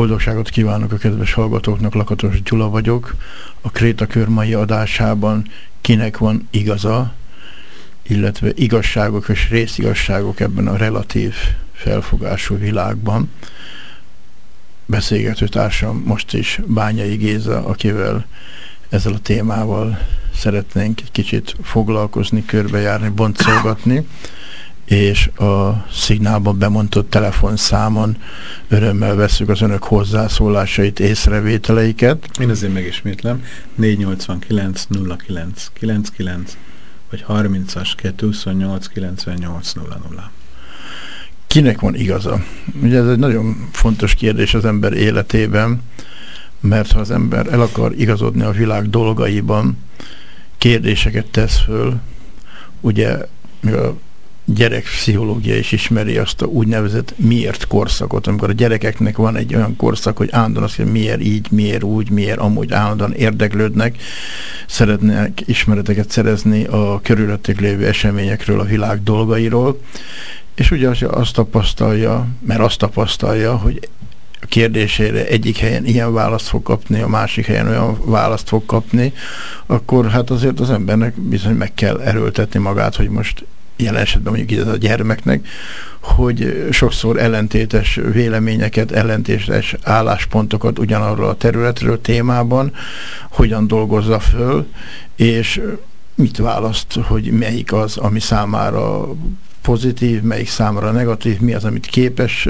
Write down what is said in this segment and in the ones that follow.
Boldogságot kívánok a kedves hallgatóknak, Lakatos Gyula vagyok. A Kréta kör mai adásában kinek van igaza, illetve igazságok és részigazságok ebben a relatív felfogású világban. Beszélgető társam most is Bányai Géza, akivel ezzel a témával szeretnénk egy kicsit foglalkozni, körbejárni, boncolgatni és a szignálban bemondott telefonszámon örömmel veszük az önök hozzászólásait, észrevételeiket. Én azért megismétlem, 489 09 99 vagy 30-as 228 98 00. Kinek van igaza? Ugye ez egy nagyon fontos kérdés az ember életében, mert ha az ember el akar igazodni a világ dolgaiban, kérdéseket tesz föl, ugye a gyerekpszichológia is ismeri azt a úgynevezett miért korszakot, amikor a gyerekeknek van egy olyan korszak, hogy állandóan azt, hogy miért így, miért úgy, miért amúgy állandóan érdeklődnek, szeretnének ismereteket szerezni a körülöttük lévő eseményekről, a világ dolgairól, és ugye azt tapasztalja, mert azt tapasztalja, hogy a kérdésére egyik helyen ilyen választ fog kapni, a másik helyen olyan választ fog kapni, akkor hát azért az embernek bizony meg kell erőltetni magát, hogy most jelen esetben mondjuk ez a gyermeknek, hogy sokszor ellentétes véleményeket, ellentétes álláspontokat ugyanarról a területről, témában hogyan dolgozza föl, és mit választ, hogy melyik az, ami számára pozitív, melyik számára negatív, mi az, amit képes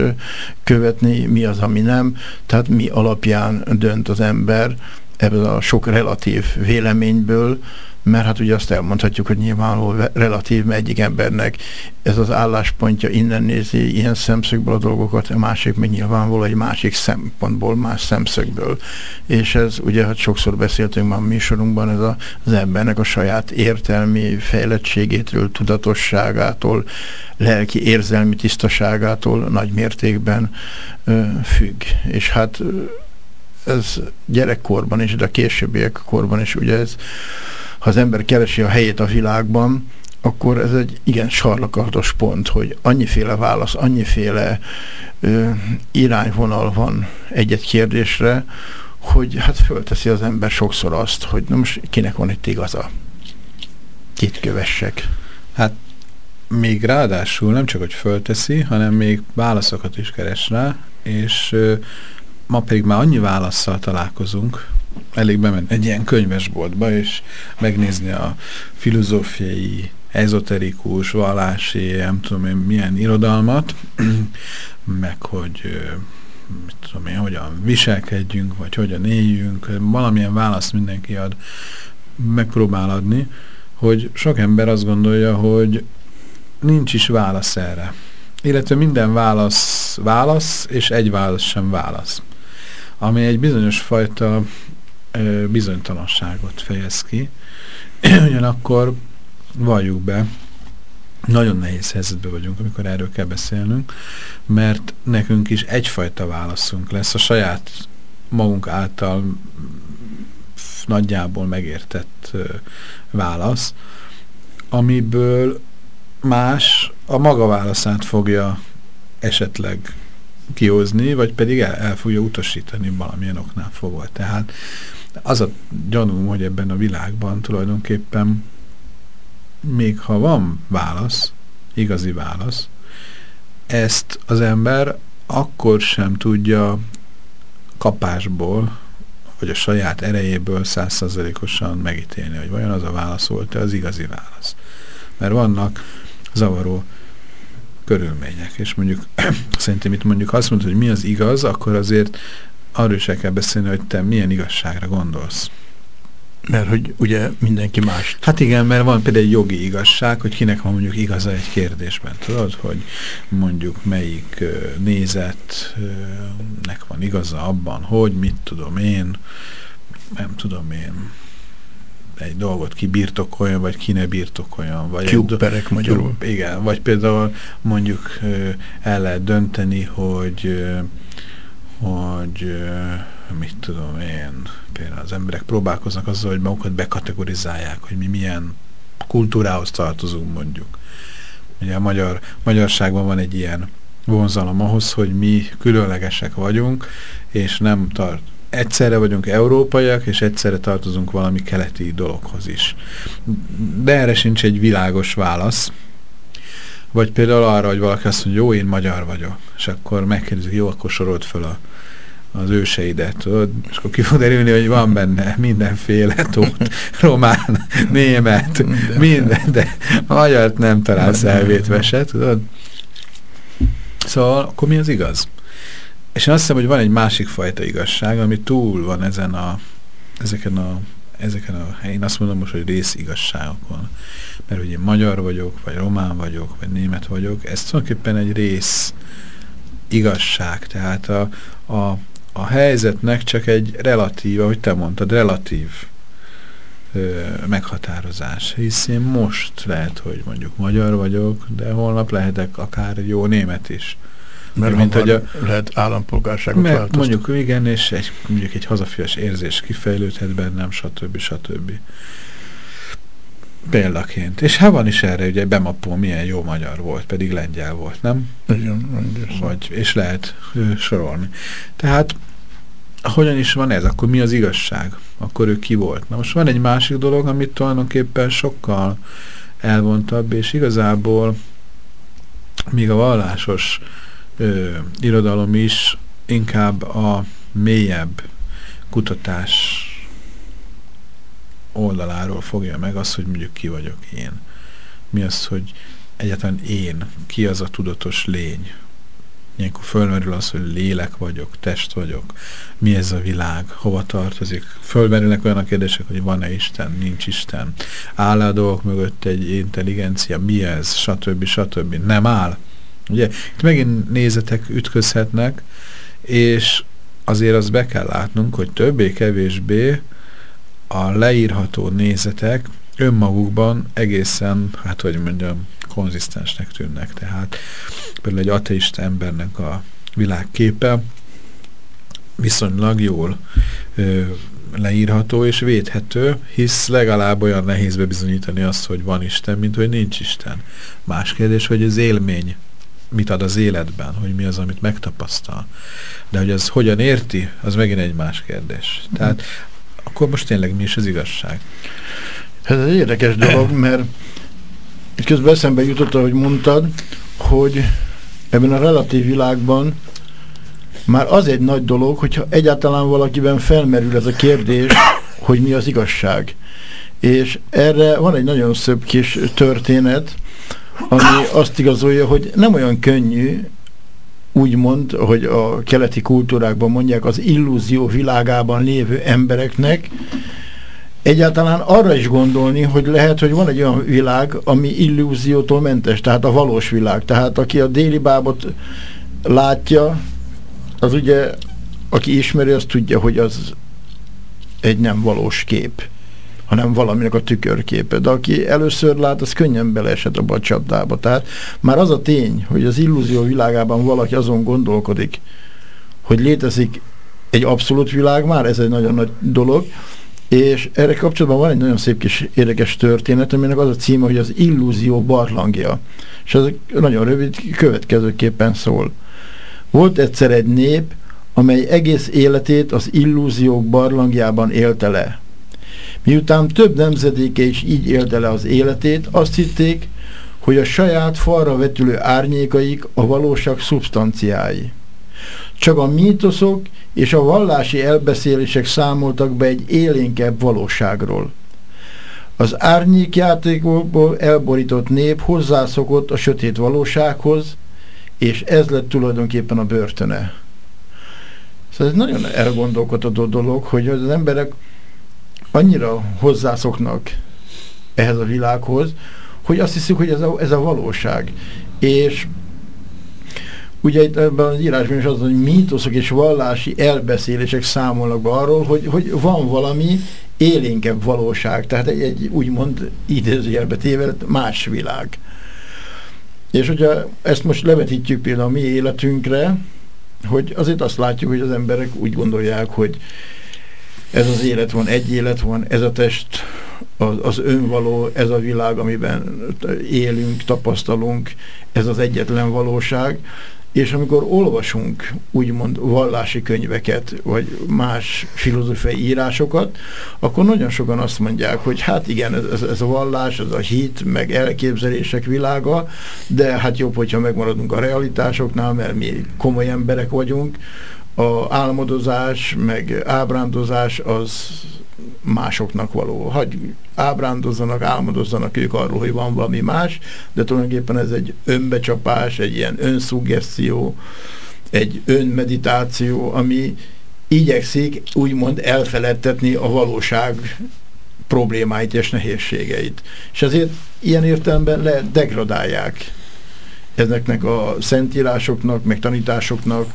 követni, mi az, ami nem. Tehát mi alapján dönt az ember ebből a sok relatív véleményből, mert hát ugye azt elmondhatjuk, hogy nyilvánvaló relatív, egyik embernek ez az álláspontja innen nézi ilyen szemszögből a dolgokat, a másik meg nyilvánvaló egy másik szempontból, más szemszögből. És ez ugye, hát sokszor beszéltünk már a műsorunkban, ez a, az embernek a saját értelmi fejlettségétől, tudatosságától, lelki érzelmi tisztaságától nagy mértékben ö, függ. És hát ez gyerekkorban is, de a későbbiek korban is ugye ez ha az ember keresi a helyét a világban, akkor ez egy igen sarlakatos pont, hogy annyiféle válasz, annyiféle ö, irányvonal van egy-egy kérdésre, hogy hát fölteszi az ember sokszor azt, hogy na most kinek van itt igaza? Kit kövessek? Hát még ráadásul nem csak, hogy fölteszi, hanem még válaszokat is keres rá, és ö, ma pedig már annyi válaszsal találkozunk, elég bemenni egy ilyen könyvesboltba, és megnézni a filozófiai, ezoterikus, vallási, nem tudom én milyen irodalmat, meg hogy mit tudom én, hogyan viselkedjünk, vagy hogyan éljünk, valamilyen választ mindenki ad, megpróbál adni, hogy sok ember azt gondolja, hogy nincs is válasz erre. Illetve minden válasz válasz, és egy válasz sem válasz. Ami egy bizonyos fajta bizonytalanságot fejez ki. Ugyanakkor valljuk be, nagyon nehéz helyzetben vagyunk, amikor erről kell beszélnünk, mert nekünk is egyfajta válaszunk lesz a saját magunk által nagyjából megértett válasz, amiből más a maga válaszát fogja esetleg kihozni, vagy pedig el, el fogja utasítani valamilyen oknál fogva. Tehát az a gyanúm, hogy ebben a világban tulajdonképpen még ha van válasz, igazi válasz, ezt az ember akkor sem tudja kapásból hogy a saját erejéből százszerzelékosan megítélni, hogy vajon az a válasz volt-e az igazi válasz. Mert vannak zavaró körülmények, és mondjuk szerintem itt mondjuk azt mondod, hogy mi az igaz, akkor azért arról is el kell beszélni, hogy te milyen igazságra gondolsz. Mert hogy ugye mindenki más. Hát igen, mert van például egy jogi igazság, hogy kinek van mondjuk igaza egy kérdésben. Tudod, hogy mondjuk melyik nézetnek van igaza abban, hogy mit tudom én, nem tudom én, egy dolgot ki birtokoljon, vagy ki ne birtokoljon. Vagy Tyúkperek magyarul. Igen, vagy például mondjuk el lehet dönteni, hogy hogy mit tudom én, például az emberek próbálkoznak azzal, hogy magukat bekategorizálják, hogy mi milyen kultúrához tartozunk mondjuk. Ugye a magyar, magyarságban van egy ilyen vonzalom ahhoz, hogy mi különlegesek vagyunk, és nem tart. Egyszerre vagyunk európaiak, és egyszerre tartozunk valami keleti dologhoz is. De erre sincs egy világos válasz. Vagy például arra, hogy valaki azt mondja, jó, én magyar vagyok, és akkor megkérdezik, jó, akkor sorolt föl a az őseidet, tudod? És akkor ki fog derülni, hogy van benne mindenféle tót, román, német, minden, de magyart nem találsz elvétve tudod? Szóval akkor mi az igaz? És én azt hiszem, hogy van egy másik fajta igazság, ami túl van ezen a, ezeken a ezeken a helyén, azt mondom most, hogy rész igazságokon. Mert hogy én magyar vagyok, vagy román vagyok, vagy német vagyok, ez tulajdonképpen egy rész igazság. Tehát a, a, a helyzetnek csak egy relatív, ahogy te mondtad, relatív ö, meghatározás. Hisz én most lehet, hogy mondjuk magyar vagyok, de holnap lehetek akár jó német is. Mert mint hogy a, lehet állampolgárságot mert változt. Mondjuk igen, és egy, mondjuk egy hazafias érzés kifejlődhet bennem, stb. stb. Példaként. És hát van is erre, ugye Bemapó milyen jó magyar volt, pedig lengyel volt, nem? Igen, Vagy, és lehet ő, sorolni. Tehát hogyan is van ez? Akkor mi az igazság? Akkor ő ki volt? Na most van egy másik dolog, amit tulajdonképpen sokkal elvontabb, és igazából míg a vallásos ö, irodalom is inkább a mélyebb kutatás oldaláról fogja meg azt, hogy mondjuk ki vagyok én. Mi az, hogy egyáltalán én, ki az a tudatos lény. Ilyenkor fölmerül az, hogy lélek vagyok, test vagyok, mi ez a világ, hova tartozik. Fölmerülnek olyan a kérdések, hogy van-e Isten, nincs Isten. Áll -e a dolgok mögött egy intelligencia, mi ez, stb. stb. Nem áll. Ugye, itt megint nézetek ütközhetnek, és azért azt be kell látnunk, hogy többé-kevésbé a leírható nézetek önmagukban egészen, hát hogy mondjam, konzisztensnek tűnnek. Tehát például egy ateista embernek a világképe viszonylag jól ö, leírható és védhető, hisz legalább olyan nehéz bebizonyítani azt, hogy van Isten, mint hogy nincs Isten. Más kérdés, hogy az élmény mit ad az életben, hogy mi az, amit megtapasztal. De hogy az hogyan érti, az megint egy más kérdés. Tehát akkor most tényleg mi is az igazság? Ez egy érdekes dolog, mert közben eszembe jutott, ahogy mondtad, hogy ebben a relatív világban már az egy nagy dolog, hogyha egyáltalán valakiben felmerül ez a kérdés, hogy mi az igazság. És erre van egy nagyon szebb kis történet, ami azt igazolja, hogy nem olyan könnyű, úgymond, hogy a keleti kultúrákban mondják, az illúzió világában lévő embereknek egyáltalán arra is gondolni, hogy lehet, hogy van egy olyan világ, ami illúziótól mentes, tehát a valós világ. Tehát aki a déli bábot látja, az ugye, aki ismeri, az tudja, hogy az egy nem valós kép hanem valaminek a tükörképe. De aki először lát, az könnyen beleesett a csapdába. Tehát már az a tény, hogy az illúzió világában valaki azon gondolkodik, hogy létezik egy abszolút világ, már ez egy nagyon nagy dolog, és erre kapcsolatban van egy nagyon szép kis érdekes történet, aminek az a címe, hogy az illúzió barlangja. És ez nagyon rövid, következőképpen szól. Volt egyszer egy nép, amely egész életét az illúziók barlangjában élte le. Miután több nemzedéke is így élte le az életét, azt hitték, hogy a saját falra vetülő árnyékaik a valóság szubstanciái. csak a mítoszok és a vallási elbeszélések számoltak be egy élénkebb valóságról. Az árnyékjátékokból elborított nép hozzászokott a sötét valósághoz, és ez lett tulajdonképpen a börtöne. Szóval ez nagyon elgondolkodható dolog, hogy az emberek annyira hozzászoknak ehhez a világhoz, hogy azt hiszik, hogy ez a, ez a valóság. És ugye itt ebben az írásban is az, hogy mítoszok és vallási elbeszélések számolnak be arról, hogy, hogy van valami élénkebb valóság, tehát egy, egy úgymond idézőjelbe téve más világ. És hogyha ezt most levetítjük például a mi életünkre, hogy azért azt látjuk, hogy az emberek úgy gondolják, hogy ez az élet van, egy élet van, ez a test az, az önvaló, ez a világ, amiben élünk, tapasztalunk, ez az egyetlen valóság, és amikor olvasunk úgymond vallási könyveket, vagy más filozófiai írásokat, akkor nagyon sokan azt mondják, hogy hát igen, ez, ez a vallás, ez a hit, meg elképzelések világa, de hát jobb, hogyha megmaradunk a realitásoknál, mert mi komoly emberek vagyunk, a álmodozás, meg ábrándozás az másoknak való. Hagy ábrándozzanak, álmodozzanak ők arról, hogy van valami más, de tulajdonképpen ez egy önbecsapás, egy ilyen önszuggesztió, egy önmeditáció, ami igyekszik úgymond elfeledtetni a valóság problémáit és nehézségeit. És ezért ilyen értelemben le degradálják ezeknek a szentírásoknak, meg tanításoknak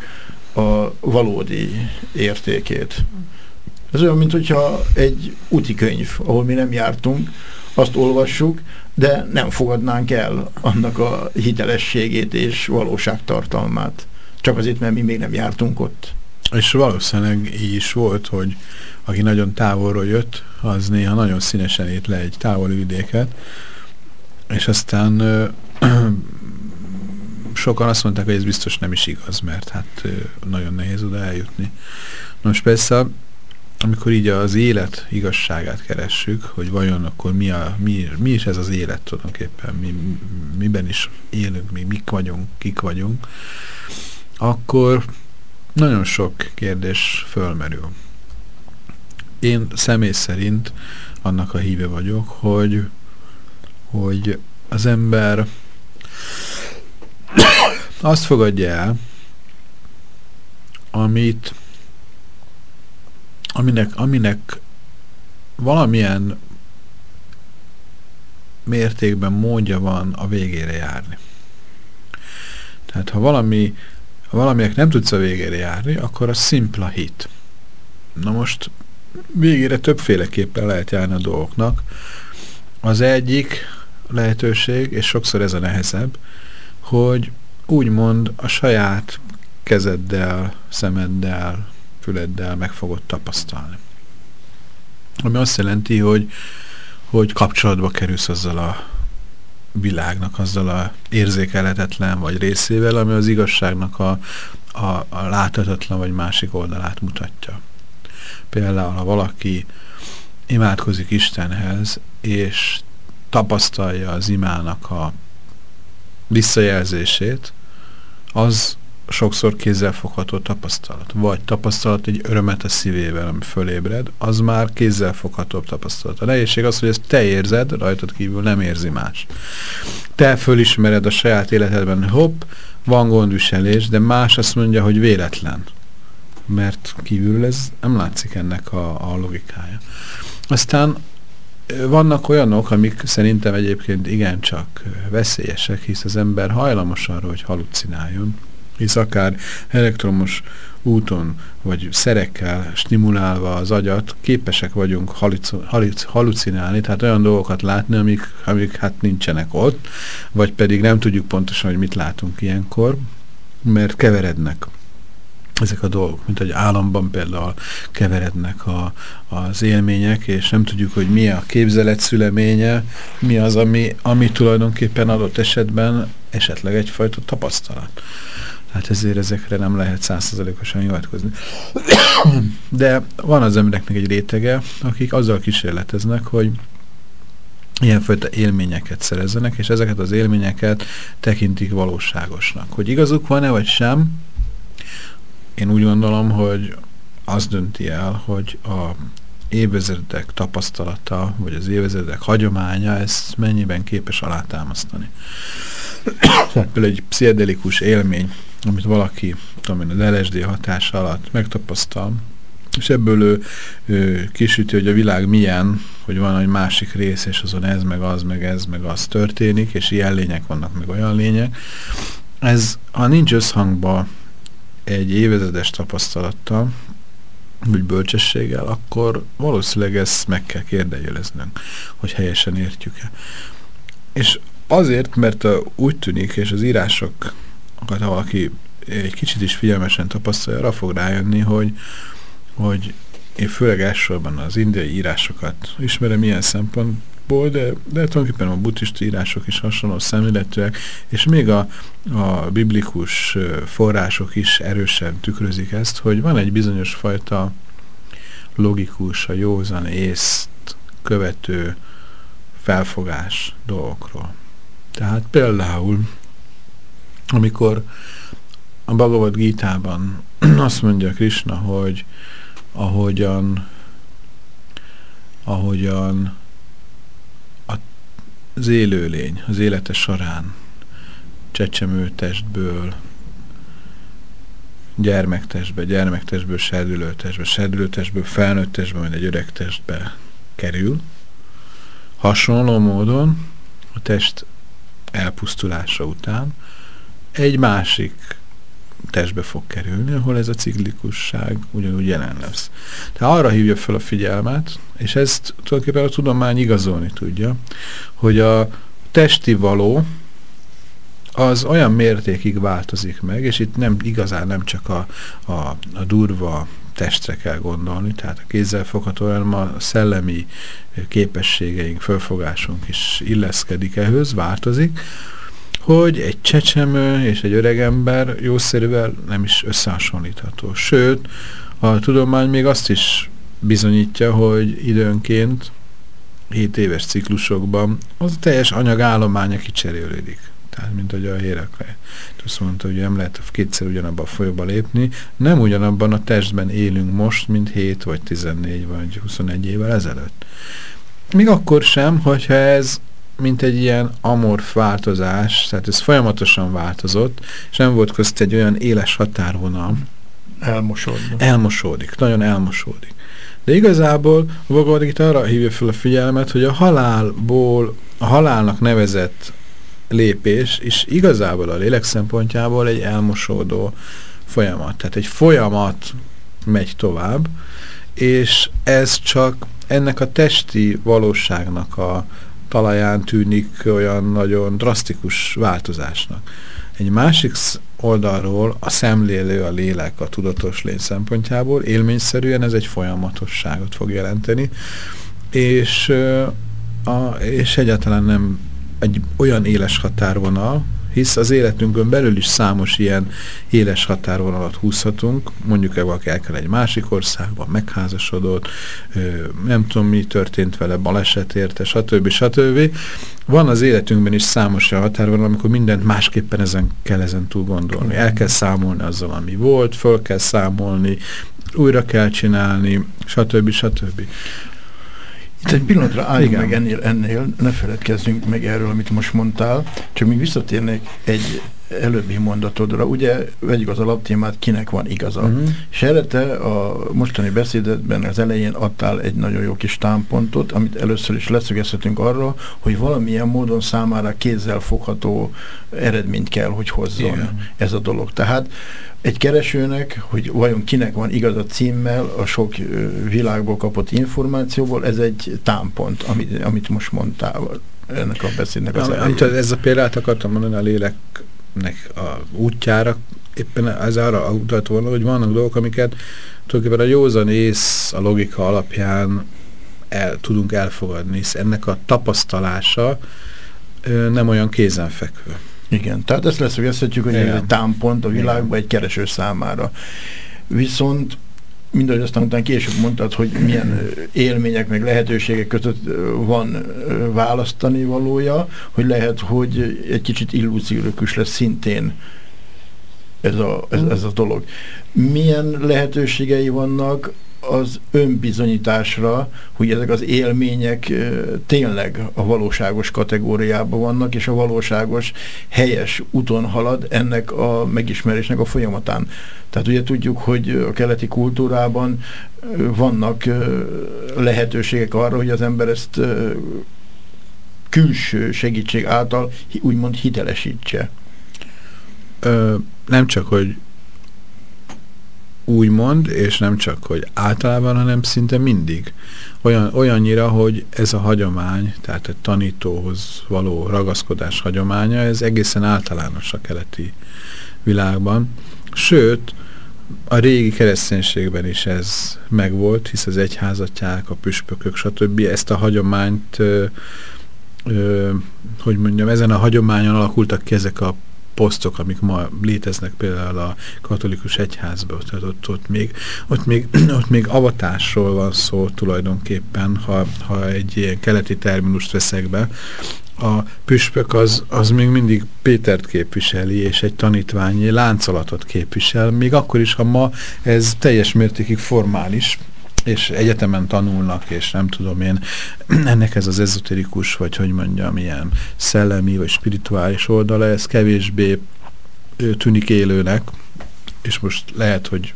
a valódi értékét. Ez olyan, mint hogyha egy úti könyv, ahol mi nem jártunk, azt olvassuk, de nem fogadnánk el annak a hitelességét és valóságtartalmát. Csak azért, mert mi még nem jártunk ott. És valószínűleg így is volt, hogy aki nagyon távolról jött, az néha nagyon színesen ét le egy távoli vidéket, és aztán ö, ö, sokan azt mondták, hogy ez biztos nem is igaz, mert hát nagyon nehéz oda eljutni. Most persze amikor így az élet igazságát keressük, hogy vajon akkor mi, a, mi, mi is ez az élet tulajdonképpen, mi, miben is élünk, mi mik vagyunk, kik vagyunk, akkor nagyon sok kérdés fölmerül. Én személy szerint annak a híve vagyok, hogy, hogy az ember azt fogadja el, amit aminek, aminek valamilyen mértékben módja van a végére járni. Tehát ha valami, ha valaminek nem tudsz a végére járni, akkor az szimpla hit. Na most végére többféleképpen lehet járni a dolgoknak. Az egyik lehetőség, és sokszor ez a nehezebb, hogy úgymond a saját kezeddel, szemeddel, füleddel meg fogod tapasztalni. Ami azt jelenti, hogy, hogy kapcsolatba kerülsz azzal a világnak, azzal a érzékelhetetlen vagy részével, ami az igazságnak a, a, a láthatatlan vagy másik oldalát mutatja. Például, ha valaki imádkozik Istenhez, és tapasztalja az imának a visszajelzését, az sokszor kézzelfogható tapasztalat. Vagy tapasztalat egy örömet a szívével, ami fölébred, az már kézzelfogható tapasztalat. A nehézség az, hogy ezt te érzed, rajtad kívül nem érzi más. Te fölismered a saját életedben, hopp, van gondviselés, de más azt mondja, hogy véletlen. Mert kívül ez nem látszik ennek a, a logikája. Aztán vannak olyanok, amik szerintem egyébként igencsak veszélyesek, hisz az ember hajlamos arra, hogy halucináljon, hisz akár elektromos úton vagy szerekkel stimulálva az agyat képesek vagyunk halucinálni, tehát olyan dolgokat látni, amik, amik hát nincsenek ott, vagy pedig nem tudjuk pontosan, hogy mit látunk ilyenkor, mert keverednek ezek a dolgok, mint hogy államban például keverednek a, az élmények, és nem tudjuk, hogy mi a képzelet szüleménye, mi az, ami, ami tulajdonképpen adott esetben esetleg egyfajta tapasztalat. Hát ezért ezekre nem lehet százszerzalékosan hivatkozni. De van az embereknek egy rétege, akik azzal kísérleteznek, hogy ilyenfajta élményeket szerezzenek, és ezeket az élményeket tekintik valóságosnak. Hogy igazuk van-e, vagy sem, én úgy gondolom, hogy az dönti el, hogy a évezredek tapasztalata, vagy az évezredek hagyománya ezt mennyiben képes alátámasztani. Például egy pszichedelikus élmény, amit valaki tudom én, az LSD hatása alatt megtapasztal, és ebből ő, ő kisüti, hogy a világ milyen, hogy van egy másik rész, és azon ez, meg az, meg ez, meg az történik, és ilyen lények vannak, meg olyan lények. Ez, ha nincs összhangba egy évezedes tapasztalattal, vagy bölcsességgel, akkor valószínűleg ezt meg kell kérdejeleznünk, hogy helyesen értjük-e. És azért, mert úgy tűnik, és az írásokat, ha valaki egy kicsit is figyelmesen tapasztalja, arra fog rájönni, hogy, hogy én főleg elsősorban az indiai írásokat ismerem ilyen szempontból, de, de tulajdonképpen a buddhista írások is hasonló szemléletűek, és még a, a biblikus források is erősen tükrözik ezt, hogy van egy bizonyos fajta logikus, a józan észt követő felfogás dolgokról. Tehát például, amikor a Bhagavad Gita-ban azt mondja Krishna, hogy ahogyan ahogyan az élőlény az élete során csecsemő testből gyermektestbe, gyermektestből serdülőtestbe, serdülőtestből felnőttestbe, majd egy öreg testbe kerül. Hasonló módon a test elpusztulása után egy másik testbe fog kerülni, ahol ez a ciklikusság ugyanúgy jelen lesz. Tehát arra hívja fel a figyelmet, és ezt tulajdonképpen a tudomány igazolni tudja, hogy a testi való az olyan mértékig változik meg, és itt nem igazán nem csak a, a, a durva testre kell gondolni, tehát a kézzel fogható, hanem a szellemi képességeink, fölfogásunk is illeszkedik ehhez, változik, hogy egy csecsemő és egy öregember jószerűvel nem is összehasonlítható. Sőt, a tudomány még azt is bizonyítja, hogy időnként 7 éves ciklusokban az a teljes anyagállománya kicserélődik. Tehát, mint hogy a Hérakle. Azt mondta, hogy nem lehet kétszer ugyanabba a folyóba lépni. Nem ugyanabban a testben élünk most, mint 7 vagy 14 vagy 21 évvel ezelőtt. Még akkor sem, hogyha ez mint egy ilyen amorf változás, tehát ez folyamatosan változott, és nem volt közt egy olyan éles határvonal. Elmosódik. Elmosódik, nagyon elmosódik. De igazából a Bhagavad arra hívja fel a figyelmet, hogy a halálból, a halálnak nevezett lépés, és igazából a lélek szempontjából egy elmosódó folyamat. Tehát egy folyamat megy tovább, és ez csak ennek a testi valóságnak a talaján tűnik olyan nagyon drasztikus változásnak. Egy másik oldalról a szemlélő, a lélek, a tudatos lény szempontjából élményszerűen ez egy folyamatosságot fog jelenteni, és, a, és egyáltalán nem egy olyan éles határvonal, hisz az életünkön belül is számos ilyen éles határvonalat húzhatunk, mondjuk el valaki egy másik országban, megházasodott, nem tudom mi történt vele, baleset érte, stb. stb. Van az életünkben is számos olyan határvonal, amikor mindent másképpen ezen kell ezen túl gondolni. El kell számolni azzal, ami volt, föl kell számolni, újra kell csinálni, stb. stb. Itt egy pillanatra álljunk Igen. meg ennél, ennél, ne feledkezzünk meg erről, amit most mondtál, csak még visszatérnék egy előbbi mondatodra. Ugye vegyük az alaptémát, kinek van igaza. Uh mhm. És erre te a mostani beszédetben az elején adtál egy nagyon jó kis támpontot, amit először is leszögezhetünk arra, hogy valamilyen módon számára kézzel fogható eredményt kell, hogy hozzon Igen. ez a dolog. Tehát egy keresőnek, hogy vajon kinek van igaz a címmel, a sok világból kapott információból, ez egy támpont, amit, amit most mondtál ennek a beszédnek az elején. Ez a példát akartam mondani a léleknek a útjára, éppen ez arra utalt volna, hogy vannak dolgok, amiket tulajdonképpen a józan ész, a logika alapján el, tudunk elfogadni, hisz ennek a tapasztalása ö, nem olyan kézenfekvő. Igen, tehát ezt leszögezhetjük, hogy Igen. ez egy támpont a világban egy kereső számára. Viszont mindahogy aztán utána később mondtad, hogy milyen élmények, meg lehetőségek között van választani valója, hogy lehet, hogy egy kicsit illúziórökus lesz szintén ez a, ez, ez a dolog. milyen lehetőségei vannak az önbizonyításra, hogy ezek az élmények tényleg a valóságos kategóriában vannak, és a valóságos helyes úton halad ennek a megismerésnek a folyamatán. Tehát ugye tudjuk, hogy a keleti kultúrában vannak lehetőségek arra, hogy az ember ezt külső segítség által úgymond hitelesítse. Ö, nem csak, hogy úgymond, és nem csak, hogy általában, hanem szinte mindig. Olyan, olyannyira, hogy ez a hagyomány, tehát egy tanítóhoz való ragaszkodás hagyománya, ez egészen általános a keleti világban. Sőt, a régi kereszténységben is ez megvolt, hisz az egyházatják, a püspökök, stb. ezt a hagyományt, ö, ö, hogy mondjam, ezen a hagyományon alakultak ki ezek a posztok, amik ma léteznek például a katolikus egyházban, tehát ott, ott, még, ott, még, ott még avatásról van szó tulajdonképpen, ha, ha egy ilyen keleti terminust veszek be, a püspök az, az még mindig Pétert képviseli, és egy tanítványi láncolatot képvisel, még akkor is, ha ma ez teljes mértékig formális, és egyetemen tanulnak, és nem tudom én, ennek ez az ezoterikus, vagy hogy mondjam, ilyen szellemi, vagy spirituális oldala, ez kevésbé tűnik élőnek, és most lehet, hogy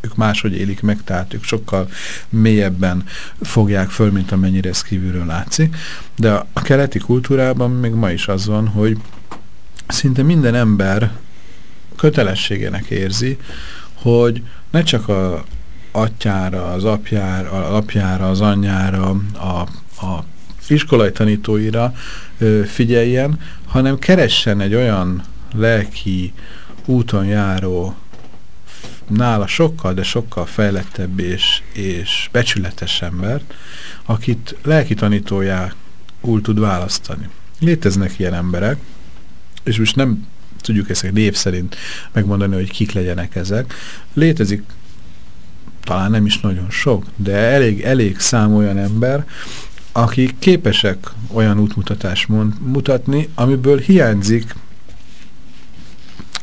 ők máshogy élik meg, tehát ők sokkal mélyebben fogják föl, mint amennyire ez kívülről látszik. De a keleti kultúrában még ma is az van, hogy szinte minden ember kötelességének érzi, hogy ne csak a atyára, az apjára, az apjára, az anyjára, a, a iskolai tanítóira ö, figyeljen, hanem keressen egy olyan lelki úton járó nála sokkal, de sokkal fejlettebb és, és becsületes embert, akit lelki tanítójául tud választani. Léteznek ilyen emberek, és most nem tudjuk ezt név szerint megmondani, hogy kik legyenek ezek. Létezik talán nem is nagyon sok, de elég, elég szám olyan ember, akik képesek olyan útmutatást mutatni, amiből hiányzik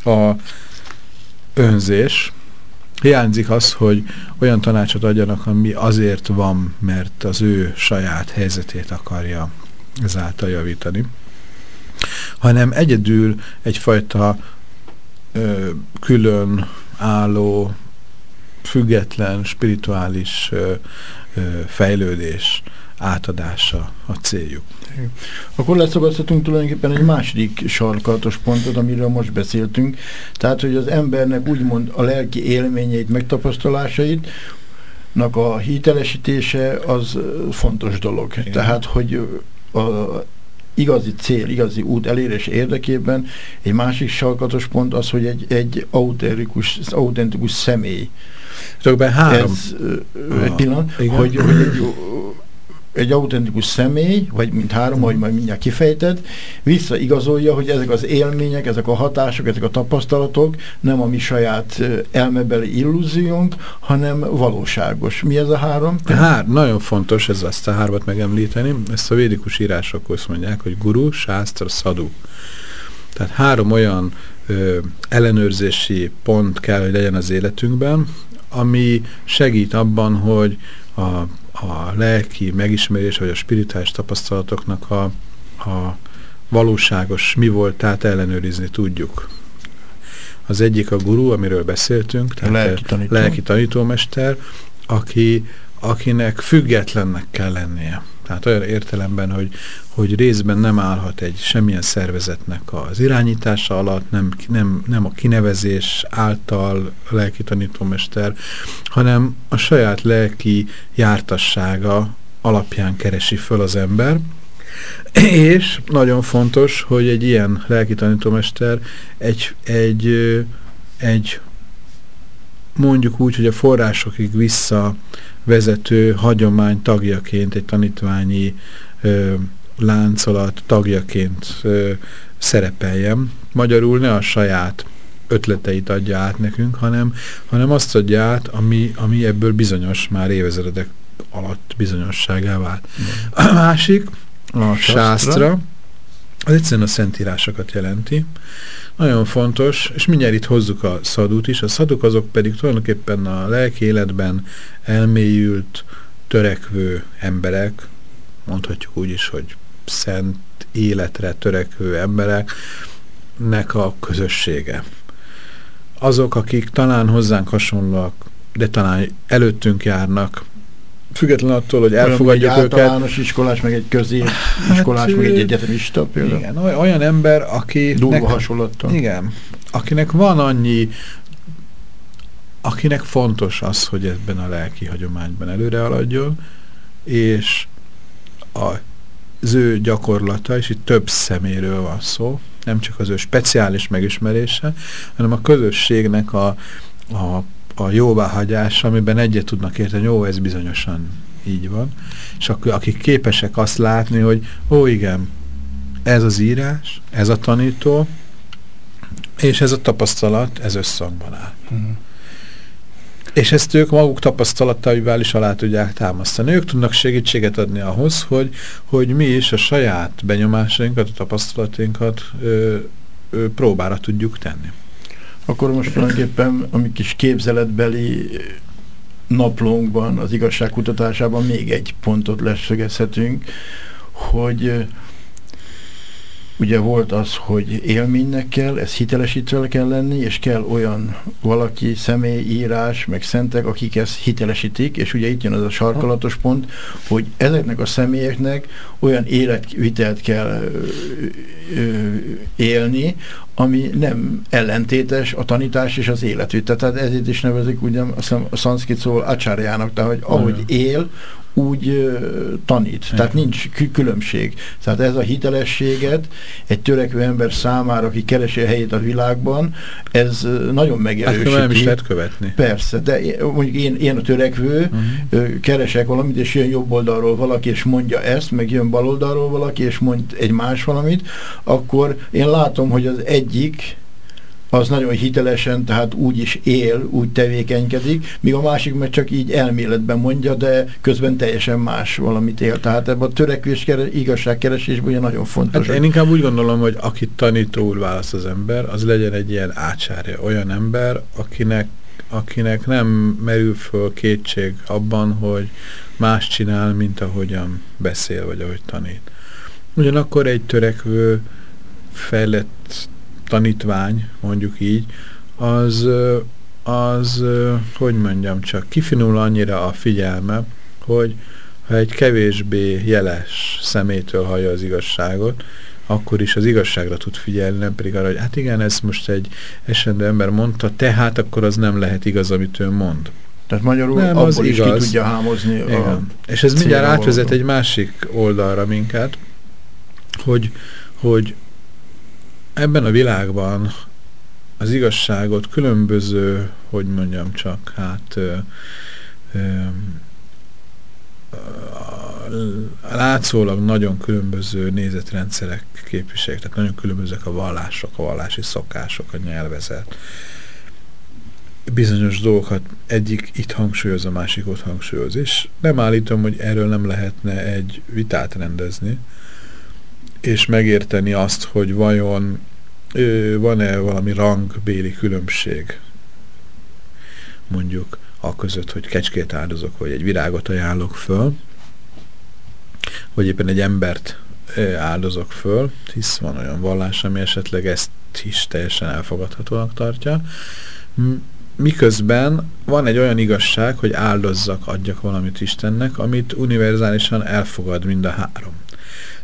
a önzés, hiányzik az, hogy olyan tanácsot adjanak, ami azért van, mert az ő saját helyzetét akarja ezáltal javítani, hanem egyedül egyfajta ö, külön álló független, spirituális ö, ö, fejlődés átadása a céljuk. Akkor leszagasztatunk tulajdonképpen egy második sarkalatos pontot, amiről most beszéltünk. Tehát, hogy az embernek úgymond a lelki élményeit, megtapasztalásait, a hitelesítése az fontos dolog. Igen. Tehát, hogy a igazi cél, igazi út elérés érdekében egy másik sarkatos pont az, hogy egy, egy autentikus, autentikus személy Tökben három. Ez, uh, egy pillanat, hogy, hogy egy, egy autentikus személy, vagy mint három, mm. ahogy majd mindjárt kifejtett, visszaigazolja, hogy ezek az élmények, ezek a hatások, ezek a tapasztalatok nem a mi saját elmebeli illúziónk, hanem valóságos. Mi ez a három? Hár, nagyon fontos ez azt a hármat megemlíteni. Ezt a védikus írások azt mondják, hogy guru, sásztra, szadú. Tehát három olyan ö, ellenőrzési pont kell, hogy legyen az életünkben, ami segít abban, hogy a, a lelki megismerés, vagy a spirituális tapasztalatoknak a, a valóságos mi volt, tehát ellenőrizni tudjuk. Az egyik a guru, amiről beszéltünk, tehát lelki, tanító. lelki tanítómester, aki, akinek függetlennek kell lennie. Tehát olyan értelemben, hogy, hogy részben nem állhat egy semmilyen szervezetnek az irányítása alatt, nem, nem, nem a kinevezés által lelki tanítómester, hanem a saját lelki jártassága alapján keresi föl az ember, és nagyon fontos, hogy egy ilyen lelki tanítómester egy, egy, egy mondjuk úgy, hogy a forrásokig vissza vezető hagyomány tagjaként, egy tanítványi ö, láncolat tagjaként ö, szerepeljem. Magyarul ne a saját ötleteit adja át nekünk, hanem, hanem azt adja át, ami, ami ebből bizonyos, már évezredek alatt bizonyosságá vált. Mm. A másik, a sásztra, az egyszerűen a szentírásokat jelenti. Nagyon fontos, és mindjárt itt hozzuk a szadút is. A szaduk azok pedig tulajdonképpen a lelki életben elmélyült, törekvő emberek, mondhatjuk úgy is, hogy szent életre törekvő embereknek a közössége. Azok, akik talán hozzánk hasonlóak, de talán előttünk járnak, független attól, hogy elfogadjuk egy őket. általános iskolás, meg egy középiskolás, hát, meg egy egyetemista például. Igen, olyan ember, aki... Durva hasonlattal. Igen, akinek van annyi, akinek fontos az, hogy ebben a lelki hagyományban előre haladjon, és a, az ő gyakorlata, és itt több szeméről van szó, nem csak az ő speciális megismerése, hanem a közösségnek a, a a jóváhagyás, amiben egyet tudnak érteni, jó, ez bizonyosan így van. És akik képesek azt látni, hogy ó, igen, ez az írás, ez a tanító, és ez a tapasztalat, ez összhangban áll. Uh mhm. -huh. És ezt ők maguk tapasztalataival is alá tudják támasztani. Ők tudnak segítséget adni ahhoz, hogy, hogy mi is a saját benyomásainkat, a tapasztalatainkat ö, ö, próbára tudjuk tenni akkor most tulajdonképpen a mi kis képzeletbeli naplónkban, az igazságkutatásában még egy pontot leszögezhetünk, hogy ugye volt az, hogy élménynek kell, ez hitelesítve kell lenni, és kell olyan valaki, személy, írás, meg szentek, akik ezt hitelesítik, és ugye itt jön az a sarkalatos pont, hogy ezeknek a személyeknek olyan életvitelt kell ö, ö, élni, ami nem ellentétes a tanítás és az életvitel. Tehát ezért is nevezik ugye a szanszkit szól acsárjának, tehát hogy ahogy él, úgy tanít. Igen. Tehát nincs különbség. Tehát ez a hitelességet egy törekvő ember számára, aki keresi a helyét a világban, ez nagyon megerősíti. Hát nem is lehet követni. Persze, de mondjuk én, én a törekvő, uh mhm. -huh. keresek valamit, és jön jobb oldalról valaki, és mondja ezt, meg jön bal oldalról valaki, és mond egy más valamit, akkor én látom, hogy az egyik az nagyon hitelesen, tehát úgy is él, úgy tevékenykedik, míg a másik meg csak így elméletben mondja, de közben teljesen más valamit él. Tehát ebben a törekvés igazságkeresésben ugye nagyon fontos. Hát én inkább úgy gondolom, hogy akit tanítóul választ az ember, az legyen egy ilyen átsárja, olyan ember, akinek akinek nem merül föl kétség abban, hogy más csinál, mint ahogyan beszél, vagy ahogy tanít. Ugyanakkor egy törekvő, fejlett tanítvány, mondjuk így, az, az, hogy mondjam csak, kifinul annyira a figyelme, hogy ha egy kevésbé jeles szemétől hallja az igazságot, akkor is az igazságra tud figyelni, nem pedig arra, hogy hát igen, ezt most egy esendő ember mondta, tehát akkor az nem lehet igaz, amit ő mond. Tehát magyarul nem, az is igaz. ki tudja hámozni igen. a És ez mindjárt átvezet egy másik oldalra minket, hogy, hogy ebben a világban az igazságot különböző, hogy mondjam csak, hát ö, ö, látszólag nagyon különböző nézetrendszerek képviselik, tehát nagyon különbözőek a vallások, a vallási szokások, a nyelvezet. Bizonyos dolgokat egyik itt hangsúlyoz, a másik ott hangsúlyoz, és nem állítom, hogy erről nem lehetne egy vitát rendezni, és megérteni azt, hogy vajon van-e valami rangbéli különbség mondjuk a között, hogy kecskét áldozok, vagy egy virágot ajánlok föl, vagy éppen egy embert áldozok föl, hisz van olyan vallás, ami esetleg ezt is teljesen elfogadhatónak tartja. Miközben van egy olyan igazság, hogy áldozzak, adjak valamit Istennek, amit univerzálisan elfogad mind a három.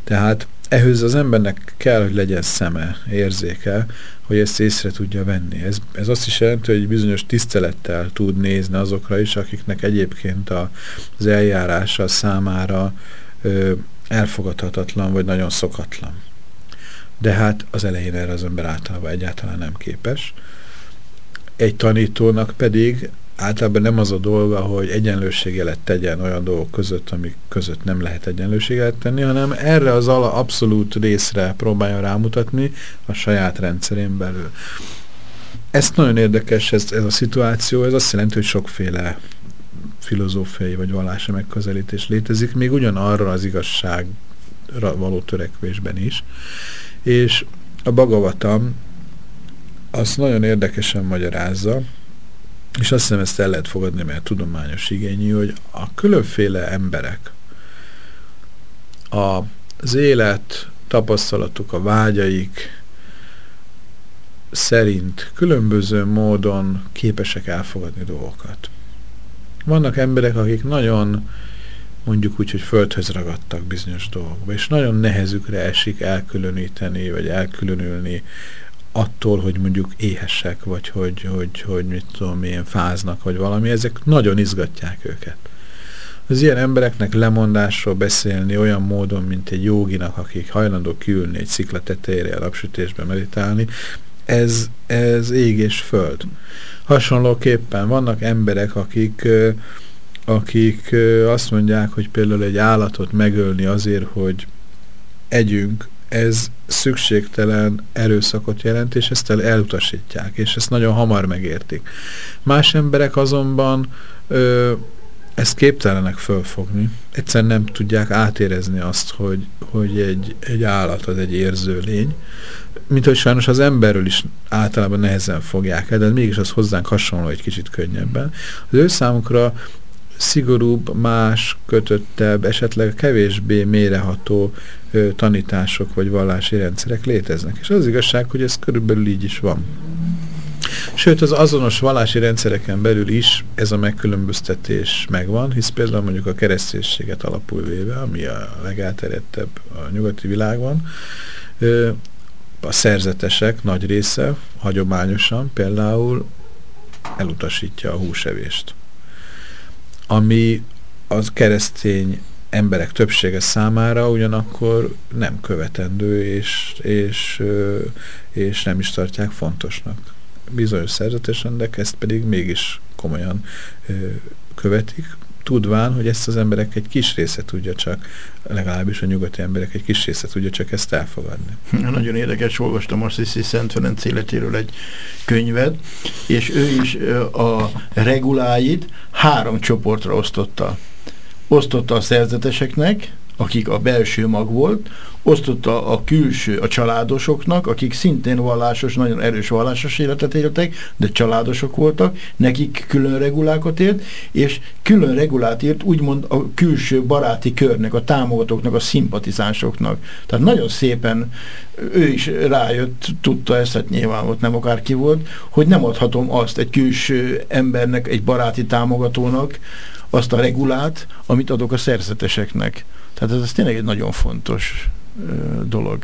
Tehát ehhez az embernek kell, hogy legyen szeme, érzéke, hogy ezt észre tudja venni. Ez, ez azt is jelenti, hogy bizonyos tisztelettel tud nézni azokra is, akiknek egyébként a, az eljárása számára ö, elfogadhatatlan, vagy nagyon szokatlan. De hát az elején erre az ember általában egyáltalán nem képes. Egy tanítónak pedig általában nem az a dolga, hogy egyenlőségjelet tegyen olyan dolgok között, amik között nem lehet egyenlőséget tenni, hanem erre az ala abszolút részre próbálja rámutatni a saját rendszerén belül. Ezt nagyon érdekes, ez, ez a szituáció, ez azt jelenti, hogy sokféle filozófiai vagy vallási megközelítés létezik, még ugyanarra az igazságra való törekvésben is. És a Bagavatam azt nagyon érdekesen magyarázza, és azt hiszem ezt el lehet fogadni, mert tudományos igényű, hogy a különféle emberek, az élet, tapasztalatuk, a vágyaik szerint különböző módon képesek elfogadni dolgokat. Vannak emberek, akik nagyon mondjuk úgy, hogy földhöz ragadtak bizonyos dolgokba, és nagyon nehezükre esik elkülöníteni, vagy elkülönülni attól, hogy mondjuk éhesek, vagy hogy, hogy, hogy mit tudom én, fáznak, vagy valami, ezek nagyon izgatják őket. Az ilyen embereknek lemondásról beszélni olyan módon, mint egy joginak, akik hajlandó kiülni egy szikla tetejére a napsütésbe meditálni, ez, ez ég és föld. Hasonlóképpen vannak emberek, akik, akik azt mondják, hogy például egy állatot megölni azért, hogy együnk, ez szükségtelen erőszakot jelent, és ezt el elutasítják, és ezt nagyon hamar megértik. Más emberek azonban ö, ezt képtelenek fölfogni. Egyszerűen nem tudják átérezni azt, hogy, hogy egy, egy állat az egy érző lény, mint hogy sajnos az emberről is általában nehezen fogják el, de mégis az hozzánk hasonló egy kicsit könnyebben. Az ő számukra szigorúbb, más, kötöttebb, esetleg kevésbé méreható ö, tanítások vagy vallási rendszerek léteznek. És az igazság, hogy ez körülbelül így is van. Sőt, az azonos vallási rendszereken belül is ez a megkülönböztetés megvan, hisz például mondjuk a kereszténységet alapul véve, ami a legelterjedtebb a nyugati világban, a szerzetesek nagy része hagyományosan például elutasítja a húsevést. Ami az keresztény emberek többsége számára ugyanakkor nem követendő, és, és, és nem is tartják fontosnak. Bizonyos szerzetesendek ezt pedig mégis komolyan követik, tudván, hogy ezt az emberek egy kis része tudja csak, legalábbis a nyugati emberek egy kis része tudja csak ezt elfogadni. Nagyon érdekes, olvastam azt hiszi Szent Ferenc életéről egy könyvet, és ő is a reguláit három csoportra osztotta. Osztotta a szerzeteseknek, akik a belső mag volt, osztotta a külső a családosoknak, akik szintén vallásos, nagyon erős vallásos életet éltek, de családosok voltak, nekik külön regulákat ért, és külön regulát írt úgymond a külső baráti körnek, a támogatóknak, a szimpatizánsoknak. Tehát nagyon szépen ő is rájött, tudta ezt, hát nyilván ott nem akárki volt, hogy nem adhatom azt egy külső embernek, egy baráti támogatónak, azt a regulát, amit adok a szerzeteseknek. Tehát ez, ez tényleg egy nagyon fontos dolog.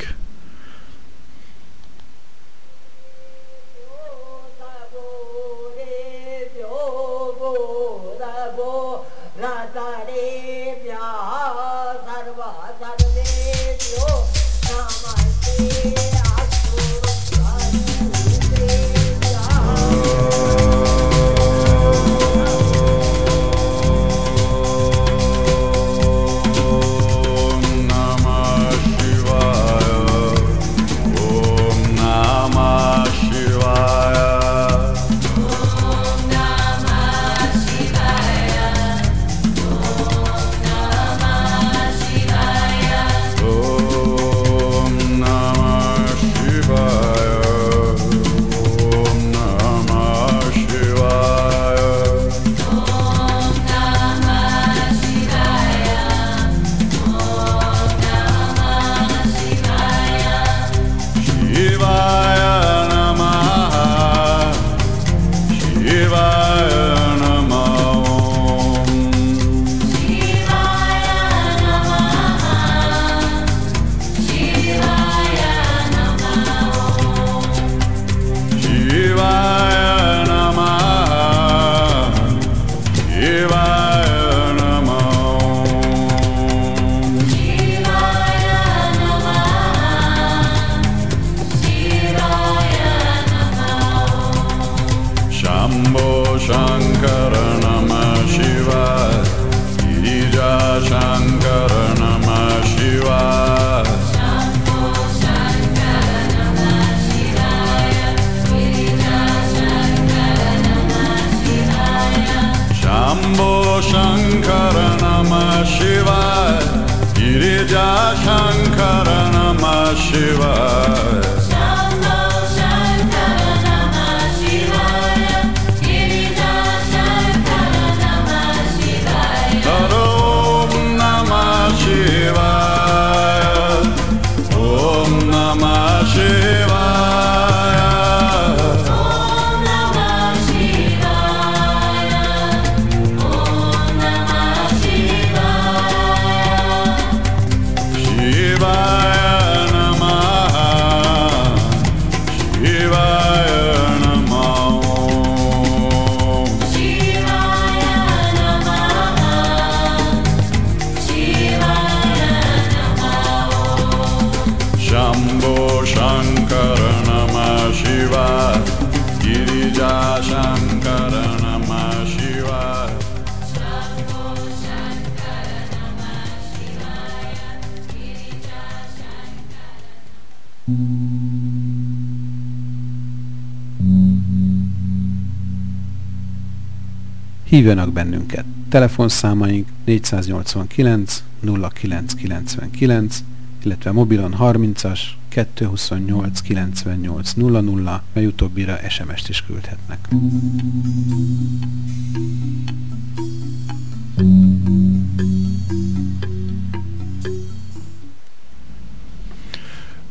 Hívjanak bennünket. Telefonszámaink 489 0999, illetve mobilon 30-as 228 98 00, mely utóbbira SMS-t is küldhetnek.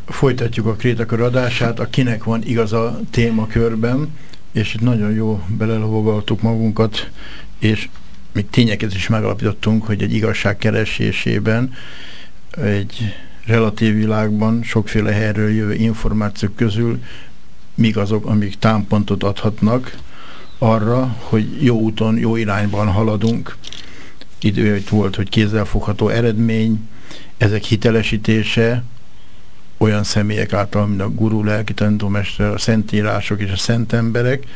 Folytatjuk a Krétakör adását, a kinek van igaza témakörben, és itt nagyon jó belelovogaltuk magunkat, és még tényeket is megalapítottunk, hogy egy igazság keresésében egy relatív világban sokféle helyről jövő információk közül mik azok, amik támpontot adhatnak arra, hogy jó úton, jó irányban haladunk. Idő volt, hogy kézzelfogható eredmény, ezek hitelesítése olyan személyek által, mint a gurú, lelki tanítómester, a szentírások és a szent emberek,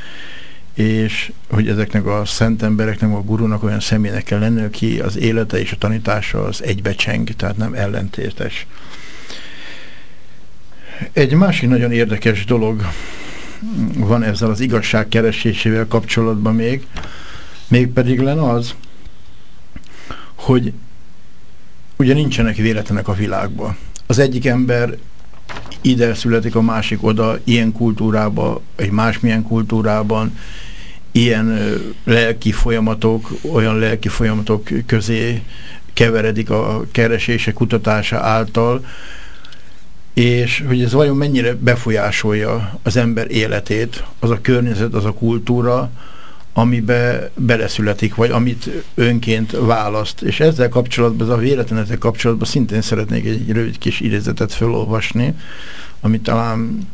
és hogy ezeknek a szent embereknek, a gurunak olyan személynek kell lenni, aki az élete és a tanítása az egybecseng, tehát nem ellentétes. Egy másik nagyon érdekes dolog van ezzel az igazság keresésével kapcsolatban még, mégpedig len az, hogy ugye nincsenek véletlenek a világban. Az egyik ember ide születik, a másik oda, ilyen kultúrába, egy másmilyen kultúrában, ilyen lelki folyamatok, olyan lelki folyamatok közé keveredik a keresése kutatása által, és hogy ez vajon mennyire befolyásolja az ember életét, az a környezet, az a kultúra, amibe beleszületik, vagy amit önként választ. És ezzel kapcsolatban, ez a véletlen ezzel kapcsolatban szintén szeretnék egy rövid kis idézetet felolvasni, ami talán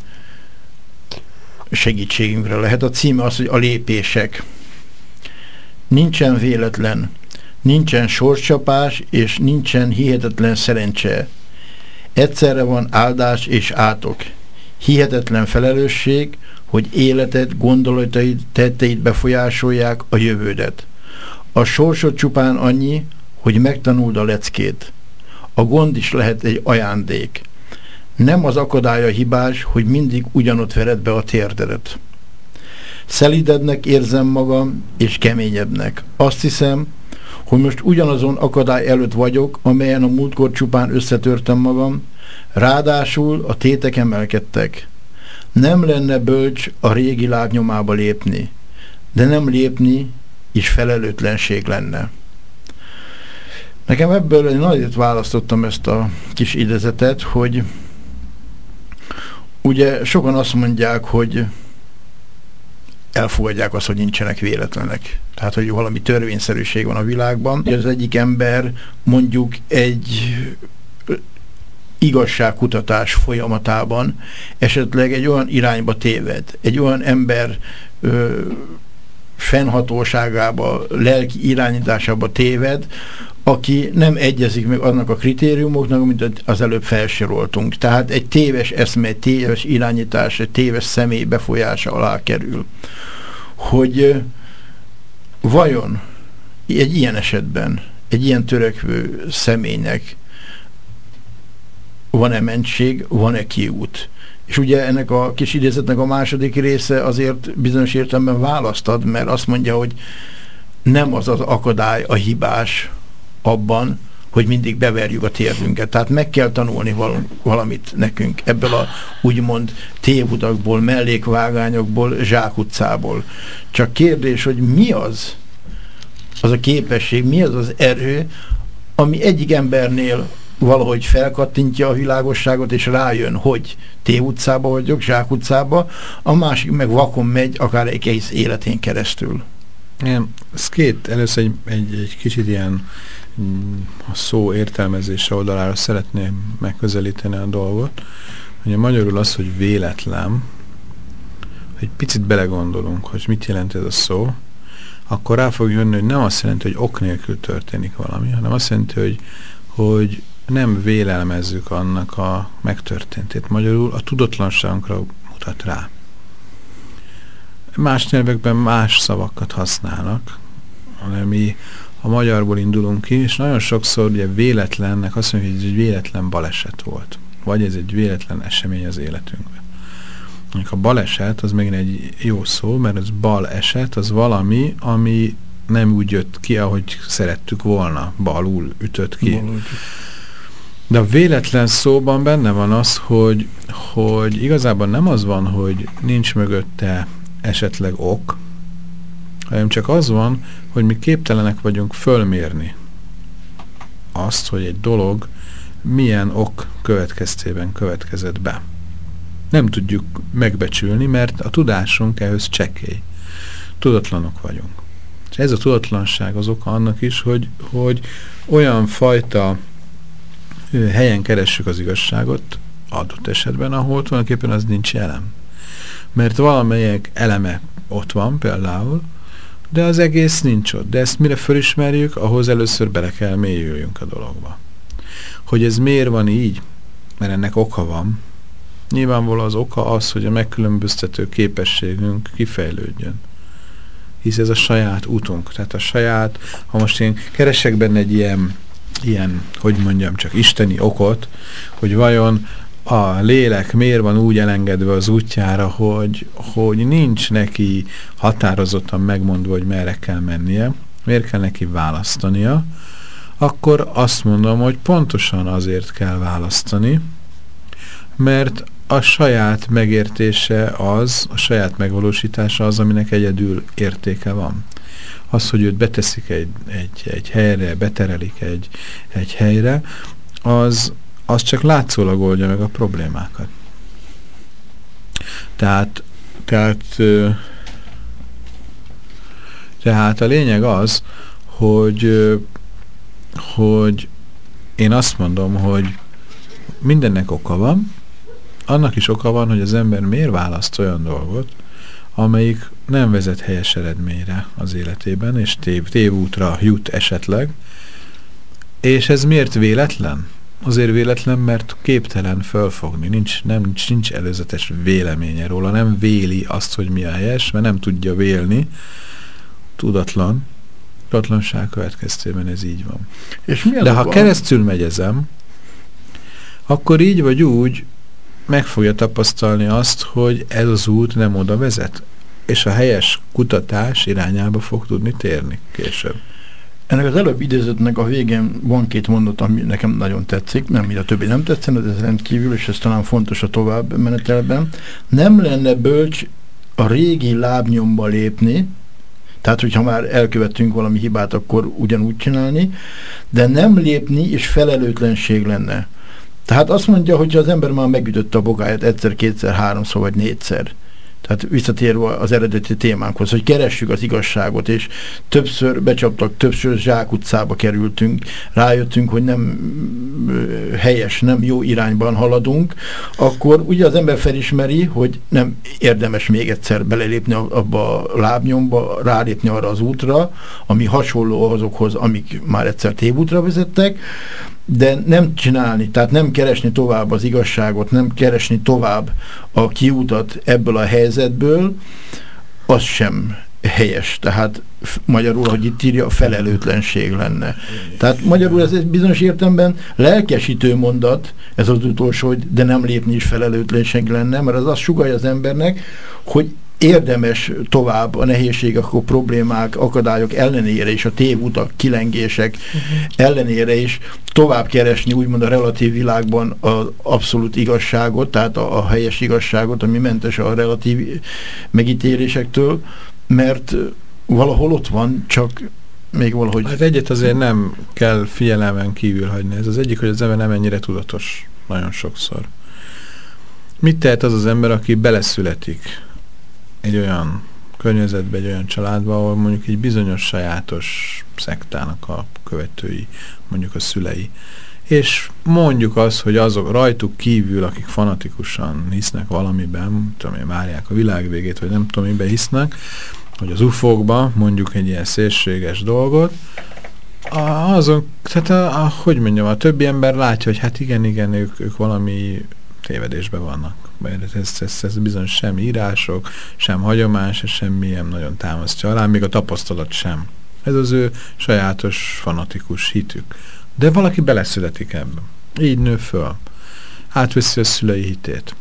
segítségünkre lehet. A címe az, hogy a lépések. Nincsen véletlen, nincsen sorscsapás, és nincsen hihetetlen szerencse. Egyszerre van áldás és átok. Hihetetlen felelősség, hogy életed, gondolataid, tetteid befolyásolják a jövődet. A sorsod csupán annyi, hogy megtanuld a leckét. A gond is lehet egy ajándék. Nem az akadálya hibás, hogy mindig ugyanott vered be a térdedet. Szelidednek érzem magam, és keményebbnek. Azt hiszem, hogy most ugyanazon akadály előtt vagyok, amelyen a múltkor csupán összetörtem magam, ráadásul a tétek emelkedtek. Nem lenne bölcs a régi lábnyomába lépni, de nem lépni is felelőtlenség lenne. Nekem ebből én nagyot választottam ezt a kis idézetet, hogy ugye sokan azt mondják, hogy elfogadják azt, hogy nincsenek véletlenek. Tehát, hogy valami törvényszerűség van a világban. Az egyik ember mondjuk egy igazságkutatás folyamatában esetleg egy olyan irányba téved, egy olyan ember ö, fennhatóságába, lelki irányításába téved, aki nem egyezik meg annak a kritériumoknak, amit az előbb felsoroltunk. Tehát egy téves eszme, egy téves irányítás, egy téves személy befolyása alá kerül. Hogy vajon egy ilyen esetben, egy ilyen törekvő személynek van-e mentség, van-e kiút? És ugye ennek a kis idézetnek a második része azért bizonyos értelemben választad, mert azt mondja, hogy nem az az akadály a hibás, abban, hogy mindig beverjük a térdünket. Tehát meg kell tanulni valamit nekünk ebből a úgymond tévudakból, mellékvágányokból, zsákutcából. Csak kérdés, hogy mi az, az a képesség, mi az az erő, ami egyik embernél valahogy felkattintja a világosságot, és rájön, hogy tévutcába vagyok, zsákutcába, a másik meg vakon megy, akár egy egész életén keresztül. Ez két, először egy, egy, egy kicsit ilyen a szó értelmezése oldalára szeretném megközelíteni a dolgot. Ugye magyarul az, hogy véletlen, hogy picit belegondolunk, hogy mit jelent ez a szó, akkor rá fog jönni, hogy nem azt jelenti, hogy ok nélkül történik valami, hanem azt jelenti, hogy, hogy nem vélelmezzük annak a megtörténtét. Magyarul a tudatlanságunkra mutat rá. Más nyelvekben más szavakat használnak, hanem mi a magyarból indulunk ki, és nagyon sokszor ugye véletlennek azt mondjuk, hogy ez egy véletlen baleset volt. vagy ez egy véletlen esemény az életünkben. A baleset az megint egy jó szó, mert az bal eset az valami, ami nem úgy jött ki, ahogy szerettük volna, balul ütött ki. Balul. De a véletlen szóban benne van az, hogy, hogy igazából nem az van, hogy nincs mögötte esetleg ok, hanem csak az van, hogy mi képtelenek vagyunk fölmérni azt, hogy egy dolog milyen ok következtében következett be. Nem tudjuk megbecsülni, mert a tudásunk ehhez csekély. Tudatlanok vagyunk. És ez a tudatlanság az oka annak is, hogy, hogy olyan fajta helyen keressük az igazságot, adott esetben, ahol tulajdonképpen az nincs jelen. Mert valamelyek eleme ott van például, de az egész nincs ott. De ezt mire fölismerjük, ahhoz először bele kell mélyüljünk a dologba. Hogy ez miért van így? Mert ennek oka van. Nyilvánvaló az oka az, hogy a megkülönböztető képességünk kifejlődjön. Hisz ez a saját útunk. Tehát a saját, ha most én keresek benne egy ilyen, ilyen, hogy mondjam, csak isteni okot, hogy vajon a lélek miért van úgy elengedve az útjára, hogy, hogy nincs neki határozottan megmondva, hogy merre kell mennie, miért kell neki választania, akkor azt mondom, hogy pontosan azért kell választani, mert a saját megértése az, a saját megvalósítása az, aminek egyedül értéke van. Az, hogy őt beteszik egy, egy, egy helyre, beterelik egy, egy helyre, az, az csak látszólag oldja meg a problémákat. Tehát, tehát, tehát a lényeg az, hogy, hogy én azt mondom, hogy mindennek oka van, annak is oka van, hogy az ember miért választ olyan dolgot, amelyik nem vezet helyes eredményre az életében, és tév, tévútra jut esetleg, és ez miért véletlen? Azért véletlen, mert képtelen fölfogni, nincs, nem, nincs, nincs előzetes véleménye róla, nem véli azt, hogy mi a helyes, mert nem tudja vélni, tudatlan, tudatlanság következtében ez így van. És mi De ha van? keresztül megyezem, akkor így vagy úgy meg fogja tapasztalni azt, hogy ez az út nem oda vezet, és a helyes kutatás irányába fog tudni térni később. Ennek az előbb idézetnek a végén van két mondat, ami nekem nagyon tetszik, nem mind a többi nem tetszen, de ez rendkívül, és ez talán fontos a tovább menetelben. Nem lenne bölcs a régi lábnyomba lépni, tehát, hogyha már elkövettünk valami hibát, akkor ugyanúgy csinálni, de nem lépni és felelőtlenség lenne. Tehát azt mondja, hogy az ember már megütötte a bogáját egyszer, kétszer, háromszor vagy négyszer, tehát visszatérve az eredeti témánkhoz, hogy keressük az igazságot, és többször becsaptak, többször zsákutcába kerültünk, rájöttünk, hogy nem helyes, nem jó irányban haladunk, akkor ugye az ember felismeri, hogy nem érdemes még egyszer belelépni abba a lábnyomba, rálépni arra az útra, ami hasonló azokhoz, amik már egyszer tévútra vezettek, de nem csinálni, tehát nem keresni tovább az igazságot, nem keresni tovább a kiútat ebből a helyzetből, az sem helyes. Tehát magyarul, hogy itt írja, felelőtlenség lenne. Tehát magyarul ez egy bizonyos értelemben lelkesítő mondat, ez az utolsó, hogy de nem lépni is felelőtlenség lenne, mert az azt sugalja az embernek, hogy érdemes tovább a nehézségek, a problémák, akadályok ellenére is, a tévutak, kilengések uh-huh. ellenére is tovább keresni úgymond a relatív világban az abszolút igazságot, tehát a, a helyes igazságot, ami mentes a relatív megítélésektől, mert valahol ott van, csak még valahogy... Hát egyet azért nem kell figyelmen kívül hagyni. Ez az egyik, hogy az ember nem ennyire tudatos nagyon sokszor. Mit tehet az az ember, aki beleszületik egy olyan környezetbe, egy olyan családba, ahol mondjuk egy bizonyos sajátos szektának a követői, mondjuk a szülei. És mondjuk azt, hogy azok rajtuk kívül, akik fanatikusan hisznek valamiben, tudom én, várják a világ végét, vagy nem tudom, miben hisznek, hogy az ufókba mondjuk egy ilyen szélséges dolgot, azon, tehát a, a, hogy mondjam, a többi ember látja, hogy hát igen, igen, ők, ők valami tévedésben vannak mert ez, ez, ez bizony sem írások, sem hagyomány, sem semmilyen nagyon támasztja alá, még a tapasztalat sem. Ez az ő sajátos, fanatikus hitük. De valaki beleszületik ebbe. Így nő föl. átveszi a szülei hitét.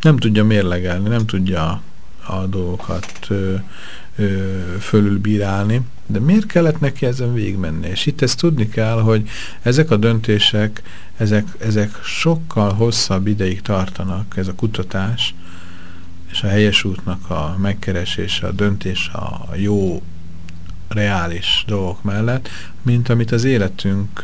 Nem tudja mérlegelni, nem tudja a dolgokat ö, ö, fölülbírálni, de miért kellett neki ezen végigmenni? És itt ezt tudni kell, hogy ezek a döntések, ezek, ezek sokkal hosszabb ideig tartanak, ez a kutatás, és a helyes útnak a megkeresése, a döntés a jó, reális dolgok mellett, mint amit az életünk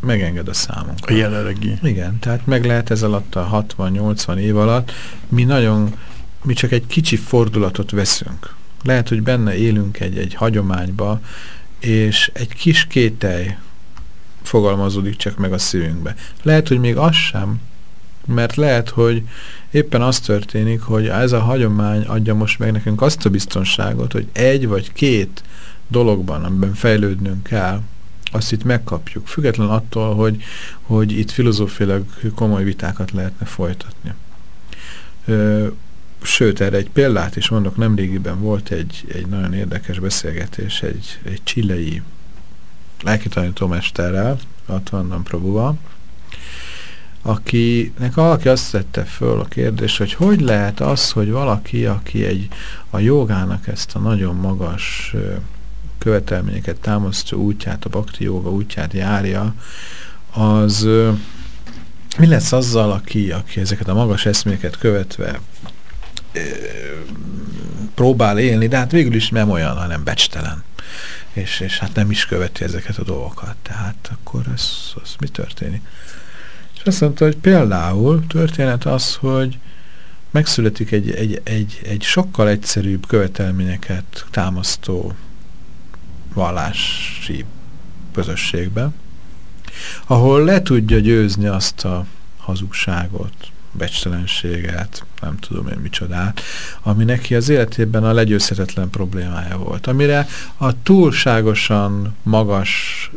megenged a számunkra. A jelenlegi. Igen, tehát meg lehet ez alatt a 60-80 év alatt, mi nagyon, mi csak egy kicsi fordulatot veszünk. Lehet, hogy benne élünk egy, egy hagyományba, és egy kis kételj fogalmazódik csak meg a szívünkbe. Lehet, hogy még az sem, mert lehet, hogy éppen az történik, hogy ez a hagyomány adja most meg nekünk azt a biztonságot, hogy egy vagy két dologban, amiben fejlődnünk kell, azt itt megkapjuk, független attól, hogy, hogy itt filozófilag komoly vitákat lehetne folytatni. Sőt, erre egy példát is mondok, nemrégiben volt egy, egy nagyon érdekes beszélgetés egy, egy csilei lelkitanítómesterrel, Atvandan Prabhuval, akinek valaki azt tette föl a kérdés, hogy hogy lehet az, hogy valaki, aki egy a jogának ezt a nagyon magas követelményeket támasztó útját, a bakti joga útját járja, az mi lesz azzal, aki, aki ezeket a magas eszméket követve próbál élni, de hát végül is nem olyan, hanem becstelen. És, és hát nem is követi ezeket a dolgokat. Tehát akkor ez, az mi történik? És azt mondta, hogy például történet az, hogy megszületik egy, egy, egy, egy sokkal egyszerűbb követelményeket támasztó vallási közösségbe, ahol le tudja győzni azt a hazugságot, becstelenséget, nem tudom én micsodát, ami neki az életében a legyőzhetetlen problémája volt, amire a túlságosan magas,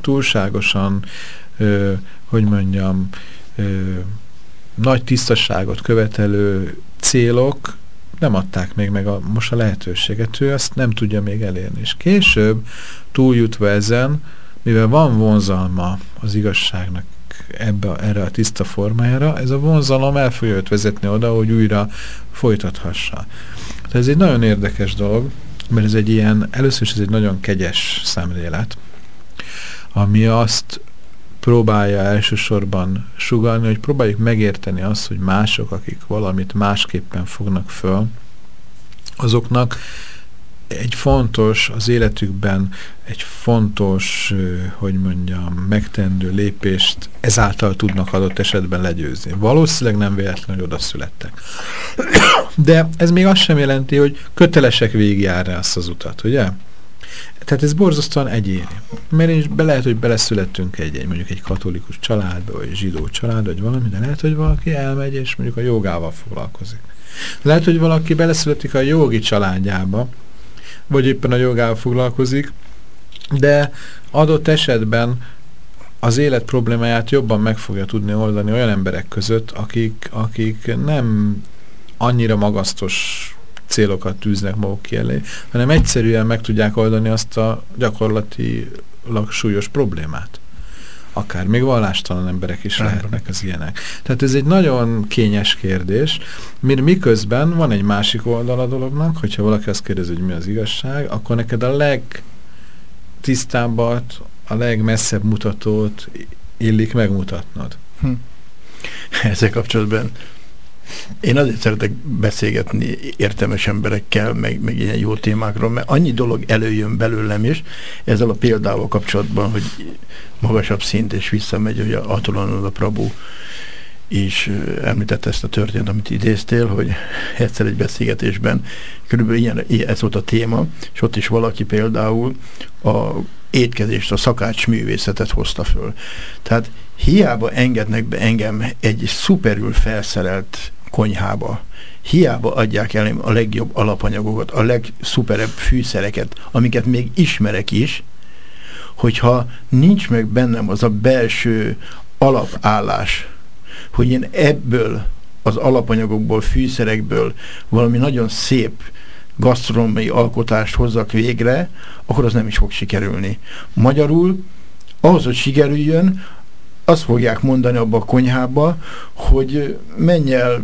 túlságosan, ö, hogy mondjam, ö, nagy tisztaságot követelő célok nem adták még meg a, most a lehetőséget, ő azt nem tudja még elérni. És később túljutva ezen, mivel van vonzalma az igazságnak ebbe, erre a tiszta formájára, ez a vonzalom el fogja őt vezetni oda, hogy újra folytathassa. Tehát ez egy nagyon érdekes dolog, mert ez egy ilyen, először is ez egy nagyon kegyes szemlélet, ami azt próbálja elsősorban sugalni, hogy próbáljuk megérteni azt, hogy mások, akik valamit másképpen fognak föl, azoknak egy fontos, az életükben egy fontos, hogy mondjam, megtendő lépést ezáltal tudnak adott esetben legyőzni. Valószínűleg nem véletlenül, oda születtek. De ez még azt sem jelenti, hogy kötelesek végigjárni azt az utat, ugye? Tehát ez borzasztóan egyéni. Mert is be lehet, hogy beleszülettünk egy, egy mondjuk egy katolikus családba, vagy zsidó családba, vagy valami, de lehet, hogy valaki elmegy, és mondjuk a jogával foglalkozik. Lehet, hogy valaki beleszületik a jogi családjába, vagy éppen a jogával foglalkozik, de adott esetben az élet problémáját jobban meg fogja tudni oldani olyan emberek között, akik, akik nem annyira magasztos célokat tűznek maguk elé, hanem egyszerűen meg tudják oldani azt a gyakorlatilag súlyos problémát. Akár még vallástalan emberek is lehetnek az ilyenek. Tehát ez egy nagyon kényes kérdés, mert miközben van egy másik oldal a dolognak, hogyha valaki azt kérdezi, hogy mi az igazság, akkor neked a legtisztábbat, a legmesszebb mutatót illik megmutatnod. Hm. Ezzel kapcsolatban én azért szeretek beszélgetni értelmes emberekkel, meg, meg ilyen jó témákról, mert annyi dolog előjön belőlem is, ezzel a példával kapcsolatban, hogy magasabb szint, és visszamegy, hogy a Atulanod a Prabhu is említette ezt a történet, amit idéztél, hogy egyszer egy beszélgetésben körülbelül ilyen, ez volt a téma, és ott is valaki például a étkezést, a szakács művészetet hozta föl. Tehát hiába engednek be engem egy szuperül felszerelt konyhába. Hiába adják el a legjobb alapanyagokat, a legszuperebb fűszereket, amiket még ismerek is, hogyha nincs meg bennem az a belső alapállás, hogy én ebből az alapanyagokból, fűszerekből valami nagyon szép gasztronómiai alkotást hozzak végre, akkor az nem is fog sikerülni. Magyarul, ahhoz, hogy sikerüljön, azt fogják mondani abba a konyhába, hogy menj el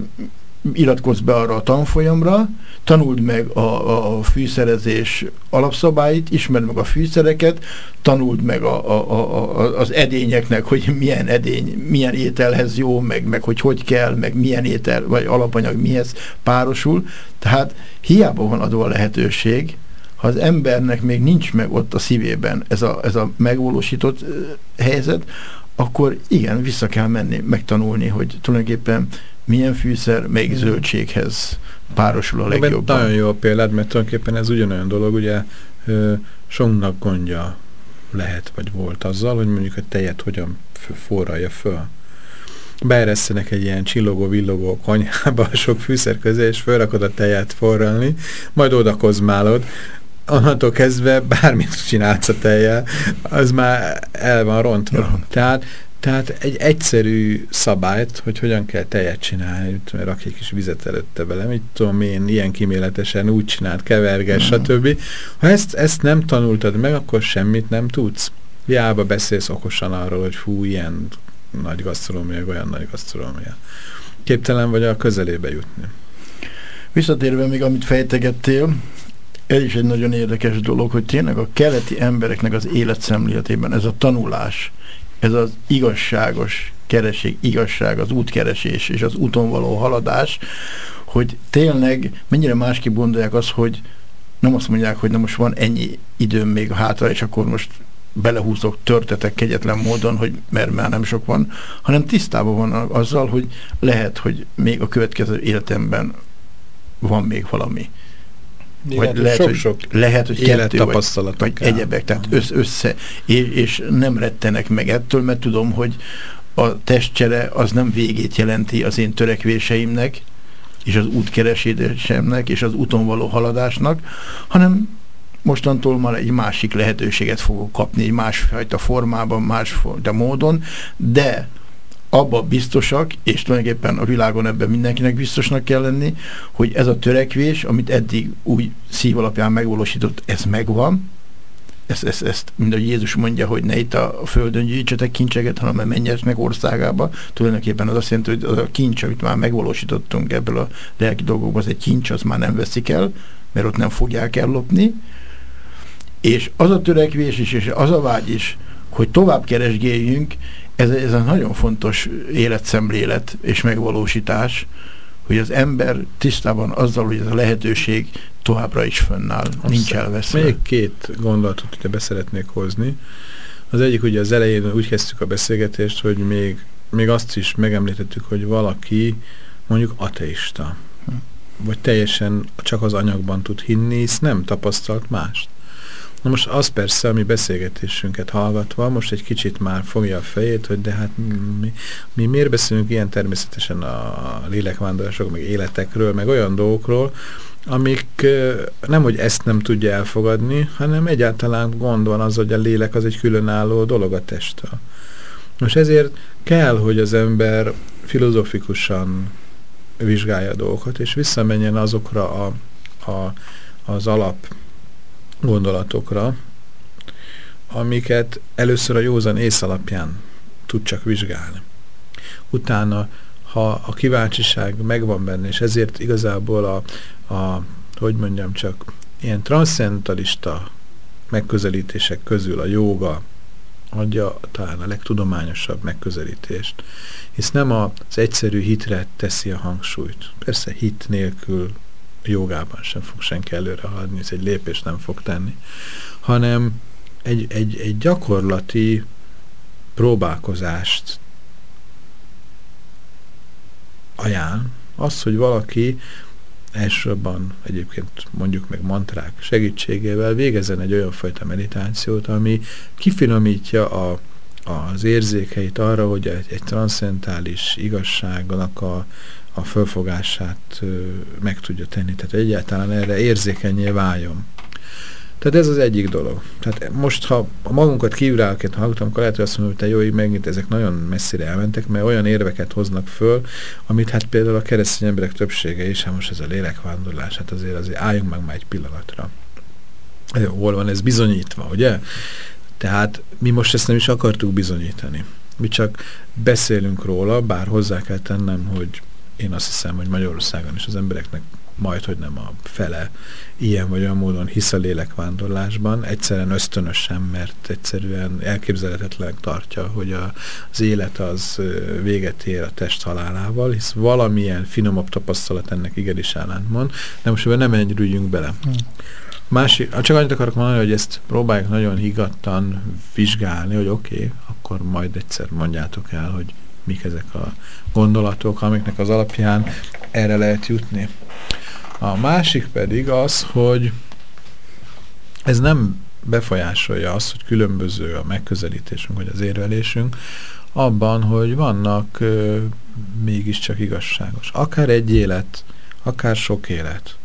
iratkozz be arra a tanfolyamra, tanuld meg a, a fűszerezés alapszabályt, ismerd meg a fűszereket, tanuld meg a, a, a, az edényeknek, hogy milyen edény, milyen ételhez jó, meg, meg hogy hogy kell, meg milyen étel, vagy alapanyag mihez párosul. Tehát hiába van adva a lehetőség, ha az embernek még nincs meg ott a szívében ez a, ez a megvalósított helyzet, akkor igen, vissza kell menni, megtanulni, hogy tulajdonképpen milyen fűszer, melyik zöldséghez párosul a legjobban. Nagyon jó a példád, mert tulajdonképpen ez ugyanolyan dolog, ugye sonknak gondja lehet, vagy volt azzal, hogy mondjuk a tejet hogyan forralja föl. Beeresztenek egy ilyen csillogó-villogó konyhába sok fűszer közé, és felrakod a tejet forralni, majd oda kozmálod, onnantól kezdve bármit csinálsz a tejjel, az már el van rontva. Ja. Tehát tehát egy egyszerű szabályt, hogy hogyan kell tejet csinálni, mert rakj kis vizet előtte bele, mit tudom én, ilyen kiméletesen úgy csinált, keverges, mm. stb. Ha ezt, ezt nem tanultad meg, akkor semmit nem tudsz. Hiába beszélsz okosan arról, hogy fú, ilyen nagy gasztronómia, olyan nagy gasztronómia. Képtelen vagy a közelébe jutni. Visszatérve még, amit fejtegettél, ez is egy nagyon érdekes dolog, hogy tényleg a keleti embereknek az életszemléletében ez a tanulás, ez az igazságos kereség, igazság, az útkeresés és az úton való haladás, hogy tényleg mennyire másképp gondolják azt, hogy nem azt mondják, hogy na most van ennyi időm még hátra, és akkor most belehúzok, törtetek kegyetlen módon, hogy mert már nem sok van, hanem tisztában van azzal, hogy lehet, hogy még a következő életemben van még valami. Vagy lehet, sok, sok hogy, lehet, hogy kettő, vagy, vagy egyebek, tehát össze, össze és, és nem rettenek meg ettől, mert tudom, hogy a testcsere az nem végét jelenti az én törekvéseimnek, és az útkeresésemnek, és az úton való haladásnak, hanem mostantól már egy másik lehetőséget fogok kapni, egy másfajta formában, másfajta módon, de abba biztosak, és tulajdonképpen a világon ebben mindenkinek biztosnak kell lenni, hogy ez a törekvés, amit eddig úgy szív alapján megvalósított, ez megvan, ezt, ezt, ezt mind a Jézus mondja, hogy ne itt a földön gyűjtsetek kincseket, hanem menjetek országába. Tulajdonképpen az azt jelenti, hogy az a kincs, amit már megvalósítottunk ebből a lelki dolgokból, az egy kincs, az már nem veszik el, mert ott nem fogják ellopni. És az a törekvés is, és az a vágy is, hogy tovább keresgéljünk, ez, ez a nagyon fontos életszemlélet és megvalósítás, hogy az ember tisztában azzal, hogy ez a lehetőség továbbra is fönnáll, Azt nincs elveszve. Még két gondolatot ide beszeretnék hozni. Az egyik ugye az elején úgy kezdtük a beszélgetést, hogy még, még azt is megemlítettük, hogy valaki mondjuk ateista, hm. vagy teljesen csak az anyagban tud hinni, hisz nem tapasztalt mást. Na most az persze, ami beszélgetésünket hallgatva, most egy kicsit már fogja a fejét, hogy de hát mi, mi miért beszélünk ilyen természetesen a lélekvándorások, meg életekről, meg olyan dolgokról, amik nem, hogy ezt nem tudja elfogadni, hanem egyáltalán gond van az, hogy a lélek az egy különálló dolog a testtől. Most ezért kell, hogy az ember filozofikusan vizsgálja a dolgokat, és visszamenjen azokra a, a, az alap gondolatokra, amiket először a józan ész alapján tud csak vizsgálni. Utána, ha a kíváncsiság megvan benne, és ezért igazából a, a hogy mondjam csak, ilyen transzendentalista megközelítések közül a jóga adja talán a legtudományosabb megközelítést, hisz nem az egyszerű hitre teszi a hangsúlyt. Persze hit nélkül jogában sem fog senki előre haladni, ez egy lépést nem fog tenni, hanem egy, egy, egy gyakorlati próbálkozást ajánl. Az, hogy valaki elsősorban egyébként mondjuk meg mantrák segítségével végezzen egy olyan fajta meditációt, ami kifinomítja a, az érzékeit arra, hogy egy, egy transzentális igazságnak a, a fölfogását meg tudja tenni. Tehát egyáltalán erre érzékenyé váljon. Tehát ez az egyik dolog. Tehát most, ha a magunkat kívülálként hallgatom, akkor lehet, hogy azt mondom, hogy te jó, megint ezek nagyon messzire elmentek, mert olyan érveket hoznak föl, amit hát például a keresztény emberek többsége is, hát most ez a lélekvándorlás, hát azért, azért álljunk meg már egy pillanatra. Hol van ez bizonyítva, ugye? Tehát mi most ezt nem is akartuk bizonyítani. Mi csak beszélünk róla, bár hozzá kell tennem, hogy én azt hiszem, hogy Magyarországon is az embereknek majd, hogy nem a fele ilyen vagy olyan módon hisz a lélekvándorlásban, egyszerűen ösztönösen, mert egyszerűen elképzelhetetlen tartja, hogy a, az élet az véget ér a test halálával, hisz valamilyen finomabb tapasztalat ennek igenis ellentmond, de most ebben nem ennyire bele. Hmm. Másik, csak annyit akarok mondani, hogy ezt próbáljuk nagyon higgadtan vizsgálni, hogy oké, okay, akkor majd egyszer mondjátok el, hogy mik ezek a gondolatok, amiknek az alapján erre lehet jutni. A másik pedig az, hogy ez nem befolyásolja azt, hogy különböző a megközelítésünk, vagy az érvelésünk, abban, hogy vannak ö, mégiscsak igazságos. Akár egy élet, akár sok élet.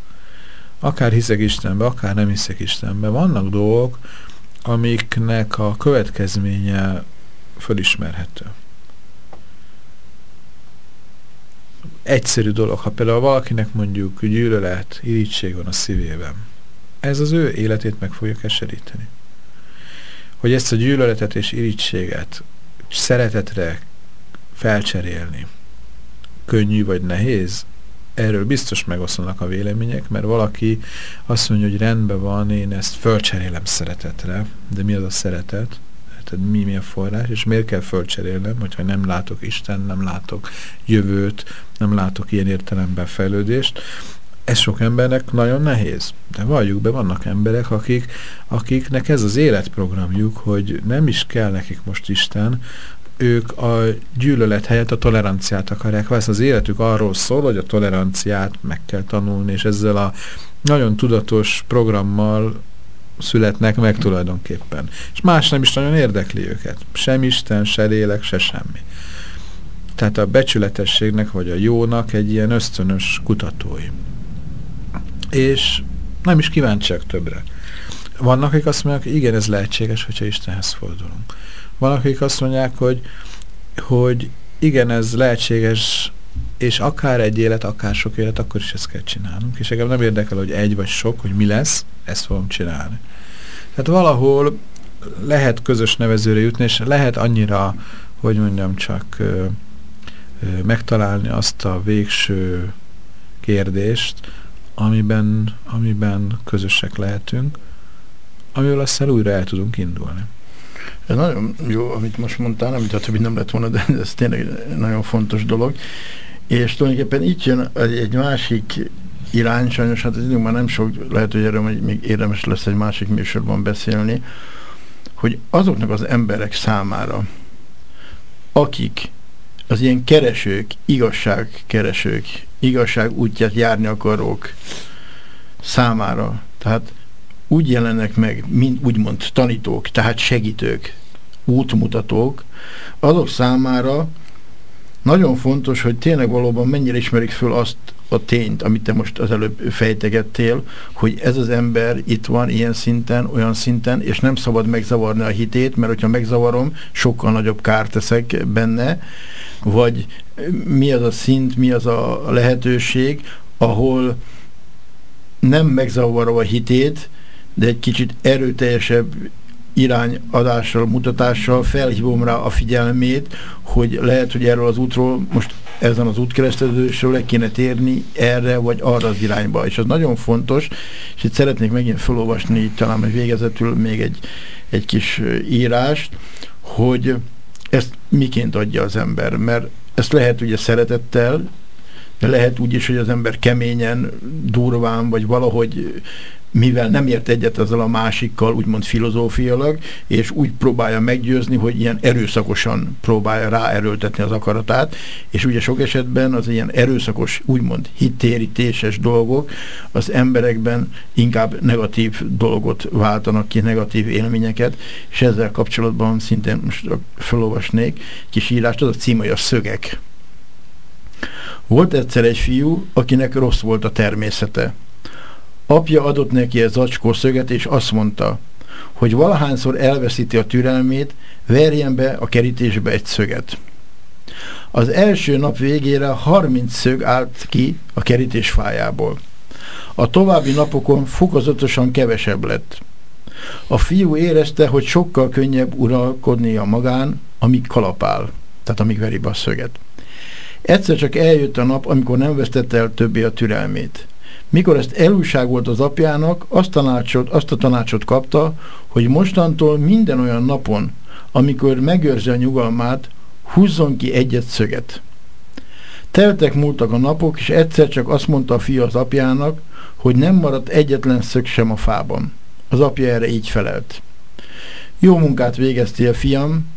Akár hiszek Istenbe, akár nem hiszek Istenbe. Vannak dolgok, amiknek a következménye fölismerhető. Egyszerű dolog, ha például valakinek mondjuk gyűlölet, irítség van a szívében, ez az ő életét meg fogja keseríteni. Hogy ezt a gyűlöletet és irítséget szeretetre felcserélni, könnyű vagy nehéz, erről biztos megoszlanak a vélemények, mert valaki azt mondja, hogy rendben van, én ezt fölcserélem szeretetre, de mi az a szeretet? Tehát mi, mi a forrás, és miért kell fölcserélnem, hogyha nem látok Isten, nem látok jövőt, nem látok ilyen értelemben fejlődést. Ez sok embernek nagyon nehéz. De valljuk be, vannak emberek, akik, akiknek ez az életprogramjuk, hogy nem is kell nekik most Isten, ők a gyűlölet helyett a toleranciát akarják. Vesz az életük arról szól, hogy a toleranciát meg kell tanulni, és ezzel a nagyon tudatos programmal születnek meg tulajdonképpen. És más nem is nagyon érdekli őket. Sem Isten, se lélek, se semmi. Tehát a becsületességnek vagy a jónak egy ilyen ösztönös kutatói. És nem is kíváncsiak többre. Vannak, akik azt mondják, igen, ez lehetséges, hogyha Istenhez fordulunk. Vannak, akik azt mondják, hogy, hogy igen, ez lehetséges, és akár egy élet, akár sok élet, akkor is ezt kell csinálnunk. És engem nem érdekel, hogy egy vagy sok, hogy mi lesz, ezt fogom csinálni. Tehát valahol lehet közös nevezőre jutni, és lehet annyira, hogy mondjam, csak ö, ö, megtalálni azt a végső kérdést, amiben, amiben közösek lehetünk, amivel aztán újra el tudunk indulni. Ez nagyon jó, amit most mondtál, amit a többi nem lett volna, de ez tényleg nagyon fontos dolog. És tulajdonképpen itt jön egy másik irány, sajnos hát az időnk már nem sok, lehet, hogy erről még érdemes lesz egy másik műsorban beszélni, hogy azoknak az emberek számára, akik az ilyen keresők, igazságkeresők, igazság útját járni akarók számára, tehát úgy jelennek meg, mint úgymond tanítók, tehát segítők, útmutatók, azok számára nagyon fontos, hogy tényleg valóban mennyire ismerik föl azt a tényt, amit te most az előbb fejtegettél, hogy ez az ember itt van ilyen szinten, olyan szinten, és nem szabad megzavarni a hitét, mert hogyha megzavarom, sokkal nagyobb kárt teszek benne, vagy mi az a szint, mi az a lehetőség, ahol nem megzavarom a hitét, de egy kicsit erőteljesebb irányadással, mutatással felhívom rá a figyelmét, hogy lehet, hogy erről az útról most ezen az útkeresztezősről le kéne térni erre vagy arra az irányba. És az nagyon fontos, és itt szeretnék megint felolvasni talán meg végezetül még egy, egy kis írást, hogy ezt miként adja az ember, mert ezt lehet ugye szeretettel, de lehet úgy is, hogy az ember keményen, durván, vagy valahogy mivel nem ért egyet ezzel a másikkal, úgymond filozófiailag, és úgy próbálja meggyőzni, hogy ilyen erőszakosan próbálja ráerőltetni az akaratát, és ugye sok esetben az ilyen erőszakos, úgymond hittérítéses dolgok az emberekben inkább negatív dolgot váltanak ki, negatív élményeket, és ezzel kapcsolatban szintén most felolvasnék kis írást, az a cím, hogy a szögek. Volt egyszer egy fiú, akinek rossz volt a természete Apja adott neki egy zacskó szöget, és azt mondta, hogy valahányszor elveszíti a türelmét, verjen be a kerítésbe egy szöget. Az első nap végére 30 szög állt ki a kerítés fájából. A további napokon fokozatosan kevesebb lett. A fiú érezte, hogy sokkal könnyebb uralkodni a magán, amíg kalapál, tehát amíg veri be a szöget. Egyszer csak eljött a nap, amikor nem vesztette el többé a türelmét. Mikor ezt elújságolt az apjának, azt, tanácsot, azt a tanácsot kapta, hogy mostantól minden olyan napon, amikor megőrzi a nyugalmát, húzzon ki egyet szöget. Teltek múltak a napok, és egyszer csak azt mondta a fia az apjának, hogy nem maradt egyetlen szög sem a fában. Az apja erre így felelt. Jó munkát végeztél, fiam,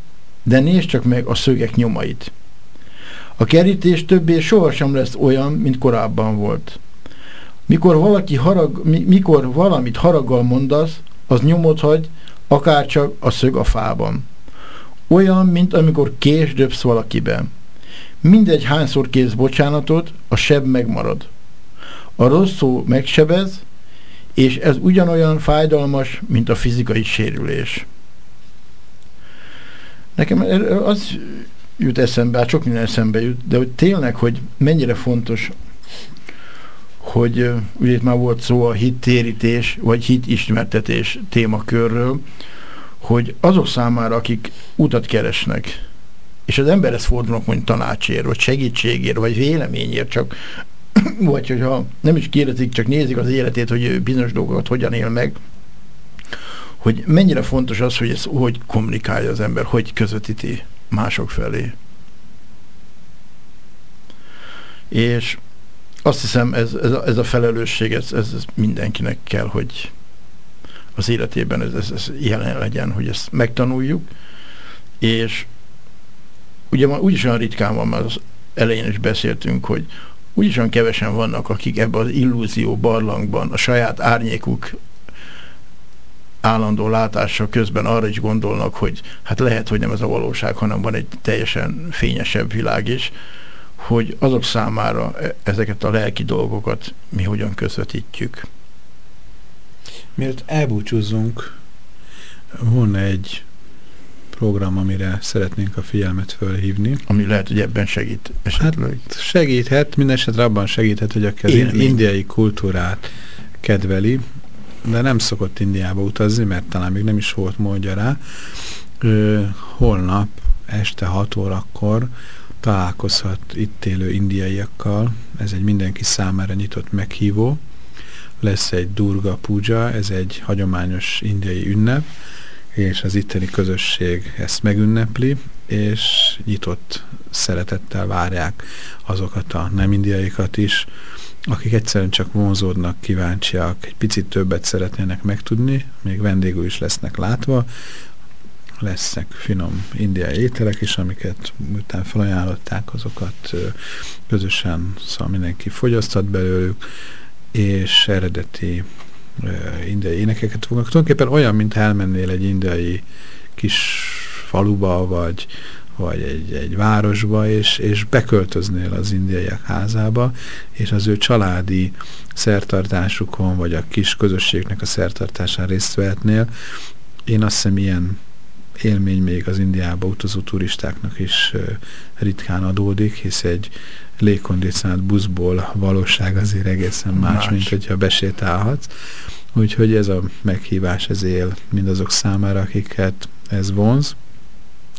de nézd csak meg a szögek nyomait. A kerítés többé sohasem lesz olyan, mint korábban volt. Mikor, valaki harag, mikor valamit haraggal mondasz, az nyomot hagy, akárcsak a szög a fában. Olyan, mint amikor kés döbsz valakiben. Mindegy hányszor kész bocsánatot, a seb megmarad. A rossz szó megsebez, és ez ugyanolyan fájdalmas, mint a fizikai sérülés. Nekem az jut eszembe, hát sok minden eszembe jut, de hogy tényleg, hogy mennyire fontos, hogy ugye itt már volt szó a hittérítés, vagy hitismertetés témakörről, hogy azok számára, akik utat keresnek, és az emberhez fordulnak mondjuk tanácsért, vagy segítségért, vagy véleményért, csak vagy hogyha nem is kérdezik, csak nézik az életét, hogy bizonyos dolgokat hogyan él meg, hogy mennyire fontos az, hogy ezt hogy kommunikálja az ember, hogy közvetíti mások felé. És azt hiszem, ez, ez, a, ez a felelősség, ez, ez, mindenkinek kell, hogy az életében ez, ez, ez jelen legyen, hogy ezt megtanuljuk, és ugye ma úgyis olyan ritkán van, mert az elején is beszéltünk, hogy úgyis olyan kevesen vannak, akik ebben az illúzió barlangban a saját árnyékuk állandó látása közben arra is gondolnak, hogy hát lehet, hogy nem ez a valóság, hanem van egy teljesen fényesebb világ is, hogy azok számára e- ezeket a lelki dolgokat mi hogyan közvetítjük. Miért elbúcsúzzunk, volna egy program, amire szeretnénk a figyelmet fölhívni. Ami lehet, hogy ebben segít esetleg. Hát segíthet, minden esetre abban segíthet, hogy aki az Élmény. indiai kultúrát kedveli, de nem szokott Indiába utazni, mert talán még nem is volt módja rá. Ö, holnap este 6 órakor találkozhat itt élő indiaiakkal. Ez egy mindenki számára nyitott meghívó. Lesz egy Durga Puja, ez egy hagyományos indiai ünnep, és az itteni közösség ezt megünnepli, és nyitott szeretettel várják azokat a nem indiaikat is, akik egyszerűen csak vonzódnak, kíváncsiak, egy picit többet szeretnének megtudni, még vendégül is lesznek látva, lesznek finom indiai ételek is, amiket után felajánlották, azokat közösen szóval mindenki fogyasztat belőlük, és eredeti indiai énekeket fognak. Tulajdonképpen olyan, mint elmennél egy indiai kis faluba, vagy, vagy egy, egy városba, és, és beköltöznél az indiaiak házába, és az ő családi szertartásukon, vagy a kis közösségnek a szertartásán részt vehetnél. Én azt hiszem ilyen élmény még az Indiába utazó turistáknak is ritkán adódik, hisz egy légkondicionált buszból valóság azért egészen más, más. mint hogyha besétálhatsz. Úgyhogy ez a meghívás ez él mindazok számára, akiket ez vonz.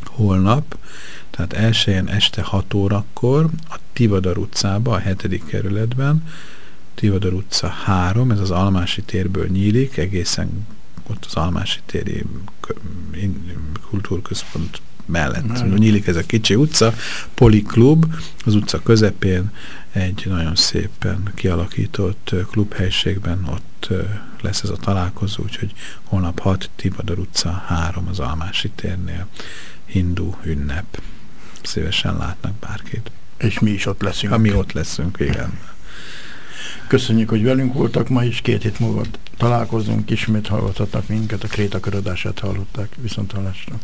Holnap, tehát elsőjén este 6 órakor a Tivadar utcába, a hetedik kerületben, Tivadar utca 3, ez az Almási térből nyílik, egészen ott az Almási téri kultúrközpont mellett. Nem. Nyílik ez a kicsi utca, Poliklub, az utca közepén egy nagyon szépen kialakított klubhelységben, ott lesz ez a találkozó, úgyhogy holnap 6, Tivadar utca 3 az Almási térnél, hindu ünnep. Szívesen látnak bárkit. És mi is ott leszünk. Ha mi ott leszünk, igen. Köszönjük, hogy velünk voltak ma is, két hét múlva találkozunk, ismét hallgathatnak minket, a Kréta hallották, viszont hallásra.